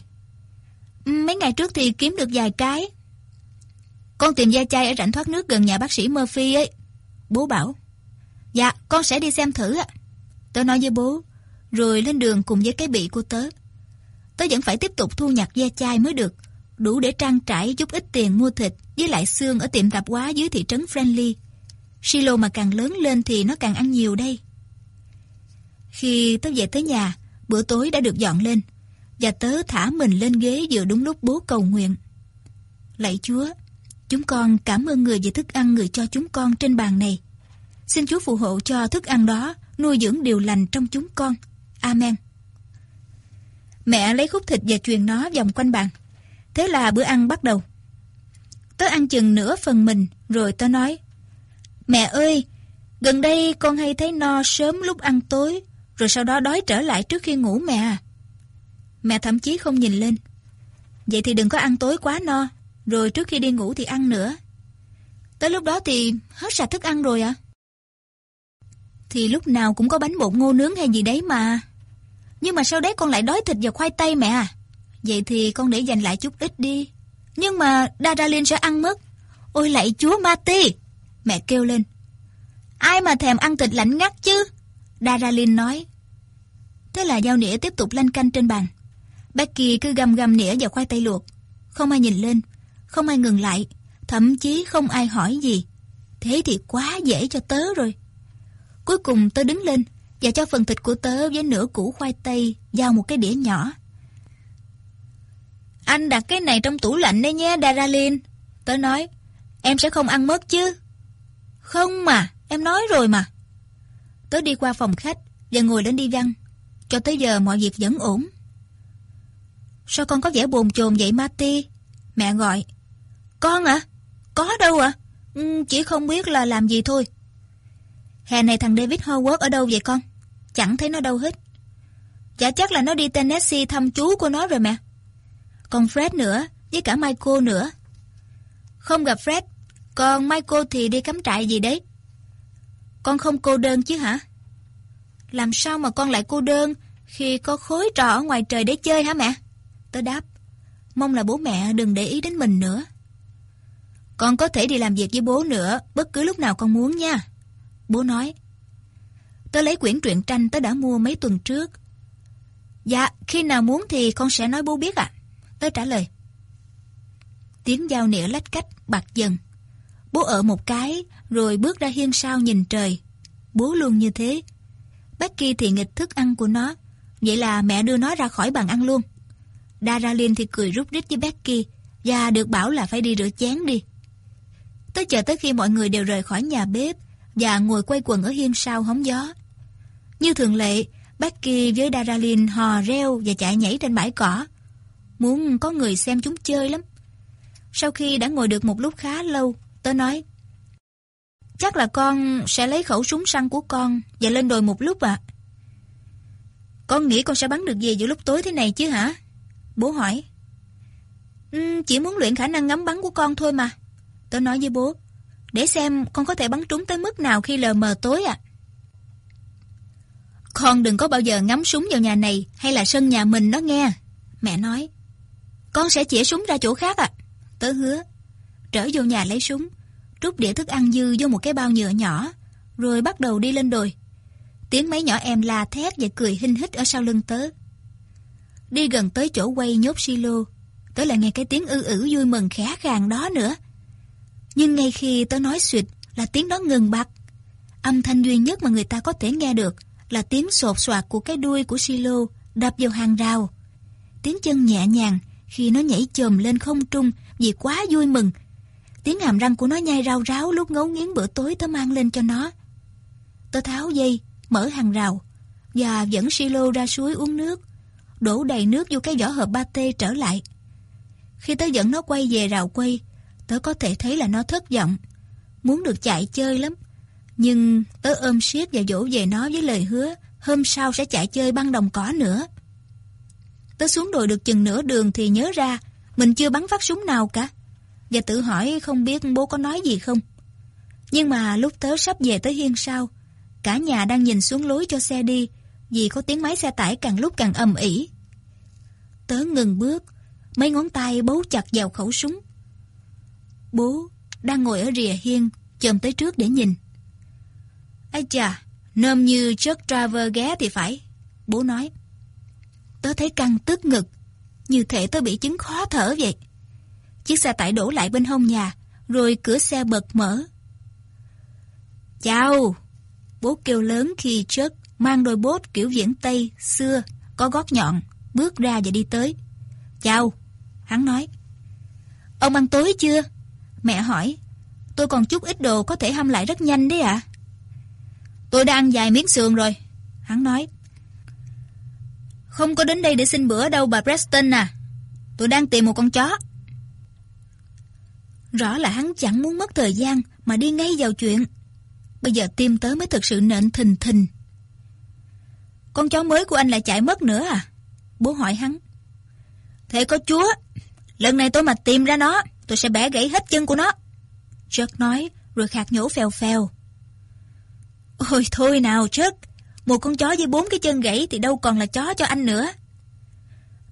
Mấy ngày trước thì kiếm được vài cái. Con tìm da chai ở rãnh thoát nước gần nhà bác sĩ Murphy ấy. Bố bảo. Dạ, con sẽ đi xem thử ạ. Tớ nói với bố, rồi lên đường cùng với cái bị của tớ. Tớ vẫn phải tiếp tục thu nhặt da chai mới được, đủ để trang trải chút ít tiền mua thịt với lại xương ở tiệm tạp hóa dưới thị trấn Friendly. Silo mà càng lớn lên thì nó càng ăn nhiều đây. Khi tớ về tới nhà, bữa tối đã được dọn lên, và tớ thả mình lên ghế vừa đúng lúc bố cầu nguyện. Lạy Chúa, chúng con cảm ơn người về thức ăn người cho chúng con trên bàn này. Xin Chúa phù hộ cho thức ăn đó nuôi dưỡng điều lành trong chúng con. Amen. Mẹ lấy khúc thịt và truyền nó vòng quanh bàn. Thế là bữa ăn bắt đầu. Tớ ăn chừng nửa phần mình, rồi tớ nói. Mẹ ơi, gần đây con hay thấy no sớm lúc ăn tối, rồi sau đó đói trở lại trước khi ngủ mẹ à. Mẹ thậm chí không nhìn lên. Vậy thì đừng có ăn tối quá no, rồi trước khi đi ngủ thì ăn nữa. Tới lúc đó thì hết sạch thức ăn rồi à? Thì lúc nào cũng có bánh bột ngô nướng hay gì đấy mà. Nhưng mà sau đấy con lại đói thịt và khoai tây mẹ à. Vậy thì con để dành lại chút ít đi. Nhưng mà Daralin sẽ ăn mất. Ôi lạy chúa Mati! Mẹ kêu lên. Ai mà thèm ăn thịt lạnh ngắt chứ? Daralin nói. Thế là dao nĩa tiếp tục lanh canh trên bàn. Becky cứ găm găm nĩa vào khoai tây luộc. Không ai nhìn lên, không ai ngừng lại, thậm chí không ai hỏi gì. Thế thì quá dễ cho tớ rồi. Cuối cùng tớ đứng lên và cho phần thịt của tớ với nửa củ khoai tây vào một cái đĩa nhỏ. Anh đặt cái này trong tủ lạnh đấy nhé Daralin. Tớ nói, em sẽ không ăn mất chứ. Không mà, em nói rồi mà. Tớ đi qua phòng khách và ngồi lên đi văn. Cho tới giờ mọi việc vẫn ổn. Sao con có vẻ bồn chồn vậy Marty? Mẹ gọi. Con à? Có đâu ạ? À? Ừ, chỉ không biết là làm gì thôi. Hè này thằng David Howard ở đâu vậy con? Chẳng thấy nó đâu hết. Chả chắc là nó đi Tennessee thăm chú của nó rồi mẹ. Còn Fred nữa, với cả Michael nữa. Không gặp Fred, còn Michael thì đi cắm trại gì đấy. Con không cô đơn chứ hả? Làm sao mà con lại cô đơn khi có khối trò ở ngoài trời để chơi hả mẹ? Tớ đáp, mong là bố mẹ đừng để ý đến mình nữa. Con có thể đi làm việc với bố nữa bất cứ lúc nào con muốn nha. Bố nói. Tớ lấy quyển truyện tranh tớ đã mua mấy tuần trước. Dạ, khi nào muốn thì con sẽ nói bố biết ạ. Tớ trả lời. Tiếng dao nĩa lách cách, bạc dần. Bố ở một cái, rồi bước ra hiên sau nhìn trời. Bố luôn như thế. Becky thì nghịch thức ăn của nó. Vậy là mẹ đưa nó ra khỏi bàn ăn luôn. Daralyn thì cười rút rít với Becky và được bảo là phải đi rửa chén đi. Tới chờ tới khi mọi người đều rời khỏi nhà bếp và ngồi quay quần ở hiên sau hóng gió. Như thường lệ, Becky với Daralyn hò reo và chạy nhảy trên bãi cỏ. Muốn có người xem chúng chơi lắm. Sau khi đã ngồi được một lúc khá lâu, tớ nói Chắc là con sẽ lấy khẩu súng săn của con và lên đồi một lúc ạ. Con nghĩ con sẽ bắn được gì giữa lúc tối thế này chứ hả? Bố hỏi. Um, chỉ muốn luyện khả năng ngắm bắn của con thôi mà. Tớ nói với bố. Để xem con có thể bắn trúng tới mức nào khi lờ mờ tối ạ. Con đừng có bao giờ ngắm súng vào nhà này hay là sân nhà mình đó nghe. Mẹ nói. Con sẽ chĩa súng ra chỗ khác ạ. Tớ hứa. Trở vô nhà lấy súng. Trút đĩa thức ăn dư vô một cái bao nhựa nhỏ. Rồi bắt đầu đi lên đồi. Tiếng mấy nhỏ em la thét và cười hinh hít ở sau lưng tớ. Đi gần tới chỗ quay nhốt silo. Tớ lại nghe cái tiếng ư ử vui mừng khá khàng đó nữa. Nhưng ngay khi tớ nói suyệt là tiếng đó ngừng bặt. Âm thanh duy nhất mà người ta có thể nghe được là tiếng sột soạt của cái đuôi của silo đập vào hàng rào. Tiếng chân nhẹ nhàng khi nó nhảy chồm lên không trung vì quá vui mừng. Tiếng hàm răng của nó nhai rau ráo lúc ngấu nghiến bữa tối tớ mang lên cho nó. Tớ tháo dây, mở hàng rào và dẫn silo ra suối uống nước, đổ đầy nước vô cái vỏ hộp ba tê trở lại. Khi tớ dẫn nó quay về rào quay, tớ có thể thấy là nó thất vọng, muốn được chạy chơi lắm. Nhưng tớ ôm siết và dỗ về nó với lời hứa hôm sau sẽ chạy chơi băng đồng cỏ nữa. Tớ xuống đồi được chừng nửa đường thì nhớ ra mình chưa bắn phát súng nào cả. Và tự hỏi không biết bố có nói gì không. Nhưng mà lúc tớ sắp về tới hiên sau, cả nhà đang nhìn xuống lối cho xe đi vì có tiếng máy xe tải càng lúc càng ầm ĩ. Tớ ngừng bước, mấy ngón tay bấu chặt vào khẩu súng. Bố đang ngồi ở rìa hiên, chồm tới trước để nhìn. Ây chà, nôm như Chuck driver ghé thì phải. Bố nói. Tớ thấy căng tức ngực, như thể tớ bị chứng khó thở vậy. Chiếc xe tải đổ lại bên hông nhà, rồi cửa xe bật mở. Chào! Bố kêu lớn khi Chuck mang đôi bốt kiểu viễn Tây, xưa, có gót nhọn, bước ra và đi tới. Chào! Hắn nói. Ông ăn tối chưa? Mẹ hỏi. Tôi còn chút ít đồ có thể hâm lại rất nhanh đấy ạ. Tôi đã ăn vài miếng sườn rồi. Hắn nói. Không có đến đây để xin bữa đâu bà Preston à. Tôi đang tìm một con chó. Rõ là hắn chẳng muốn mất thời gian mà đi ngay vào chuyện. Bây giờ tim tớ mới thực sự nện thình thình. Con chó mới của anh lại chạy mất nữa à? Bố hỏi hắn. Thế có chúa, lần này tôi mà tìm ra nó, tôi sẽ bẻ gãy hết chân của nó. Chuck nói, rồi khạc nhổ phèo phèo. Ôi thôi nào Chuck, một con chó với bốn cái chân gãy thì đâu còn là chó cho anh nữa.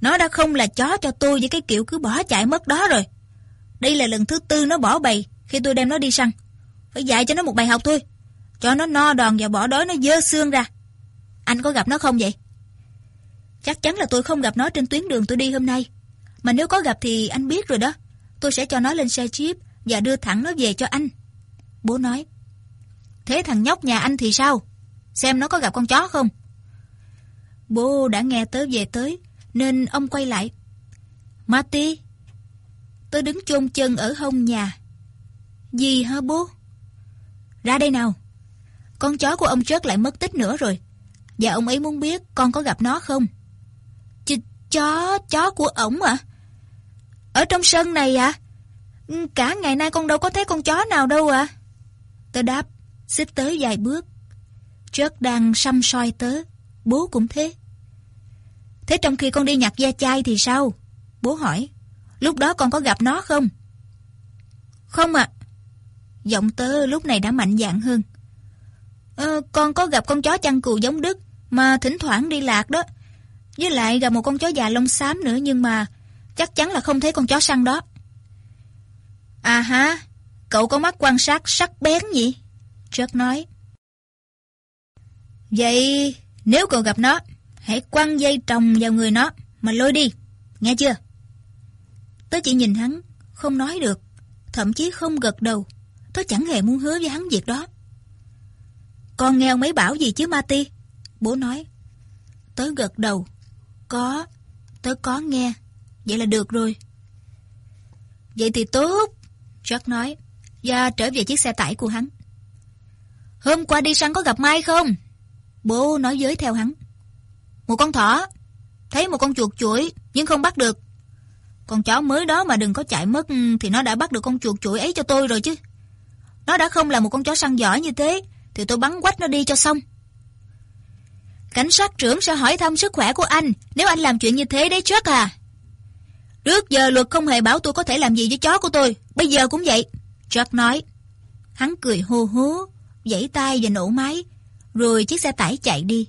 Nó đã không là chó cho tôi với cái kiểu cứ bỏ chạy mất đó rồi. Đây là lần thứ tư nó bỏ bầy khi tôi đem nó đi săn. Phải dạy cho nó một bài học thôi. Cho nó no đòn và bỏ đói nó dơ xương ra. Anh có gặp nó không vậy? Chắc chắn là tôi không gặp nó trên tuyến đường tôi đi hôm nay. Mà nếu có gặp thì anh biết rồi đó. Tôi sẽ cho nó lên xe jeep và đưa thẳng nó về cho anh. Bố nói. Thế thằng nhóc nhà anh thì sao? Xem nó có gặp con chó không? Bố đã nghe tới về tới, nên ông quay lại. Marty, tôi đứng chôn chân ở hông nhà. Gì hả bố? Ra đây nào. Con chó của ông Trớt lại mất tích nữa rồi. Và ông ấy muốn biết con có gặp nó không? Ch Chó, chó của ổng à? Ở trong sân này à? Cả ngày nay con đâu có thấy con chó nào đâu à? Tớ đáp, xích tới vài bước. chớt đang xăm soi tớ, bố cũng thế. Thế trong khi con đi nhặt da chai thì sao? Bố hỏi. Lúc đó con có gặp nó không? Không ạ. Giọng tớ lúc này đã mạnh dạn hơn. Ờ, con có gặp con chó chăn cừu giống Đức mà thỉnh thoảng đi lạc đó. Với lại gặp một con chó già lông xám nữa nhưng mà chắc chắn là không thấy con chó săn đó. À ha, cậu có mắt quan sát sắc bén nhỉ Chuck nói. Vậy nếu cậu gặp nó, hãy quăng dây trồng vào người nó mà lôi đi, nghe chưa? Tớ chỉ nhìn hắn, không nói được, thậm chí không gật đầu. Tớ chẳng hề muốn hứa với hắn việc đó. Con nghe ông ấy bảo gì chứ mati Bố nói. Tớ gật đầu. Có, tớ có nghe. Vậy là được rồi. Vậy thì tốt, Jack nói. Và trở về chiếc xe tải của hắn. Hôm qua đi săn có gặp Mai không? Bố nói với theo hắn. Một con thỏ. Thấy một con chuột chuỗi nhưng không bắt được. Con chó mới đó mà đừng có chạy mất thì nó đã bắt được con chuột chuỗi ấy cho tôi rồi chứ. Nó đã không là một con chó săn giỏi như thế thì tôi bắn quách nó đi cho xong. Cảnh sát trưởng sẽ hỏi thăm sức khỏe của anh nếu anh làm chuyện như thế đấy trước à. Trước giờ luật không hề bảo tôi có thể làm gì với chó của tôi, bây giờ cũng vậy. Jack nói. Hắn cười hô hố, giãy tay và nổ máy, rồi chiếc xe tải chạy đi.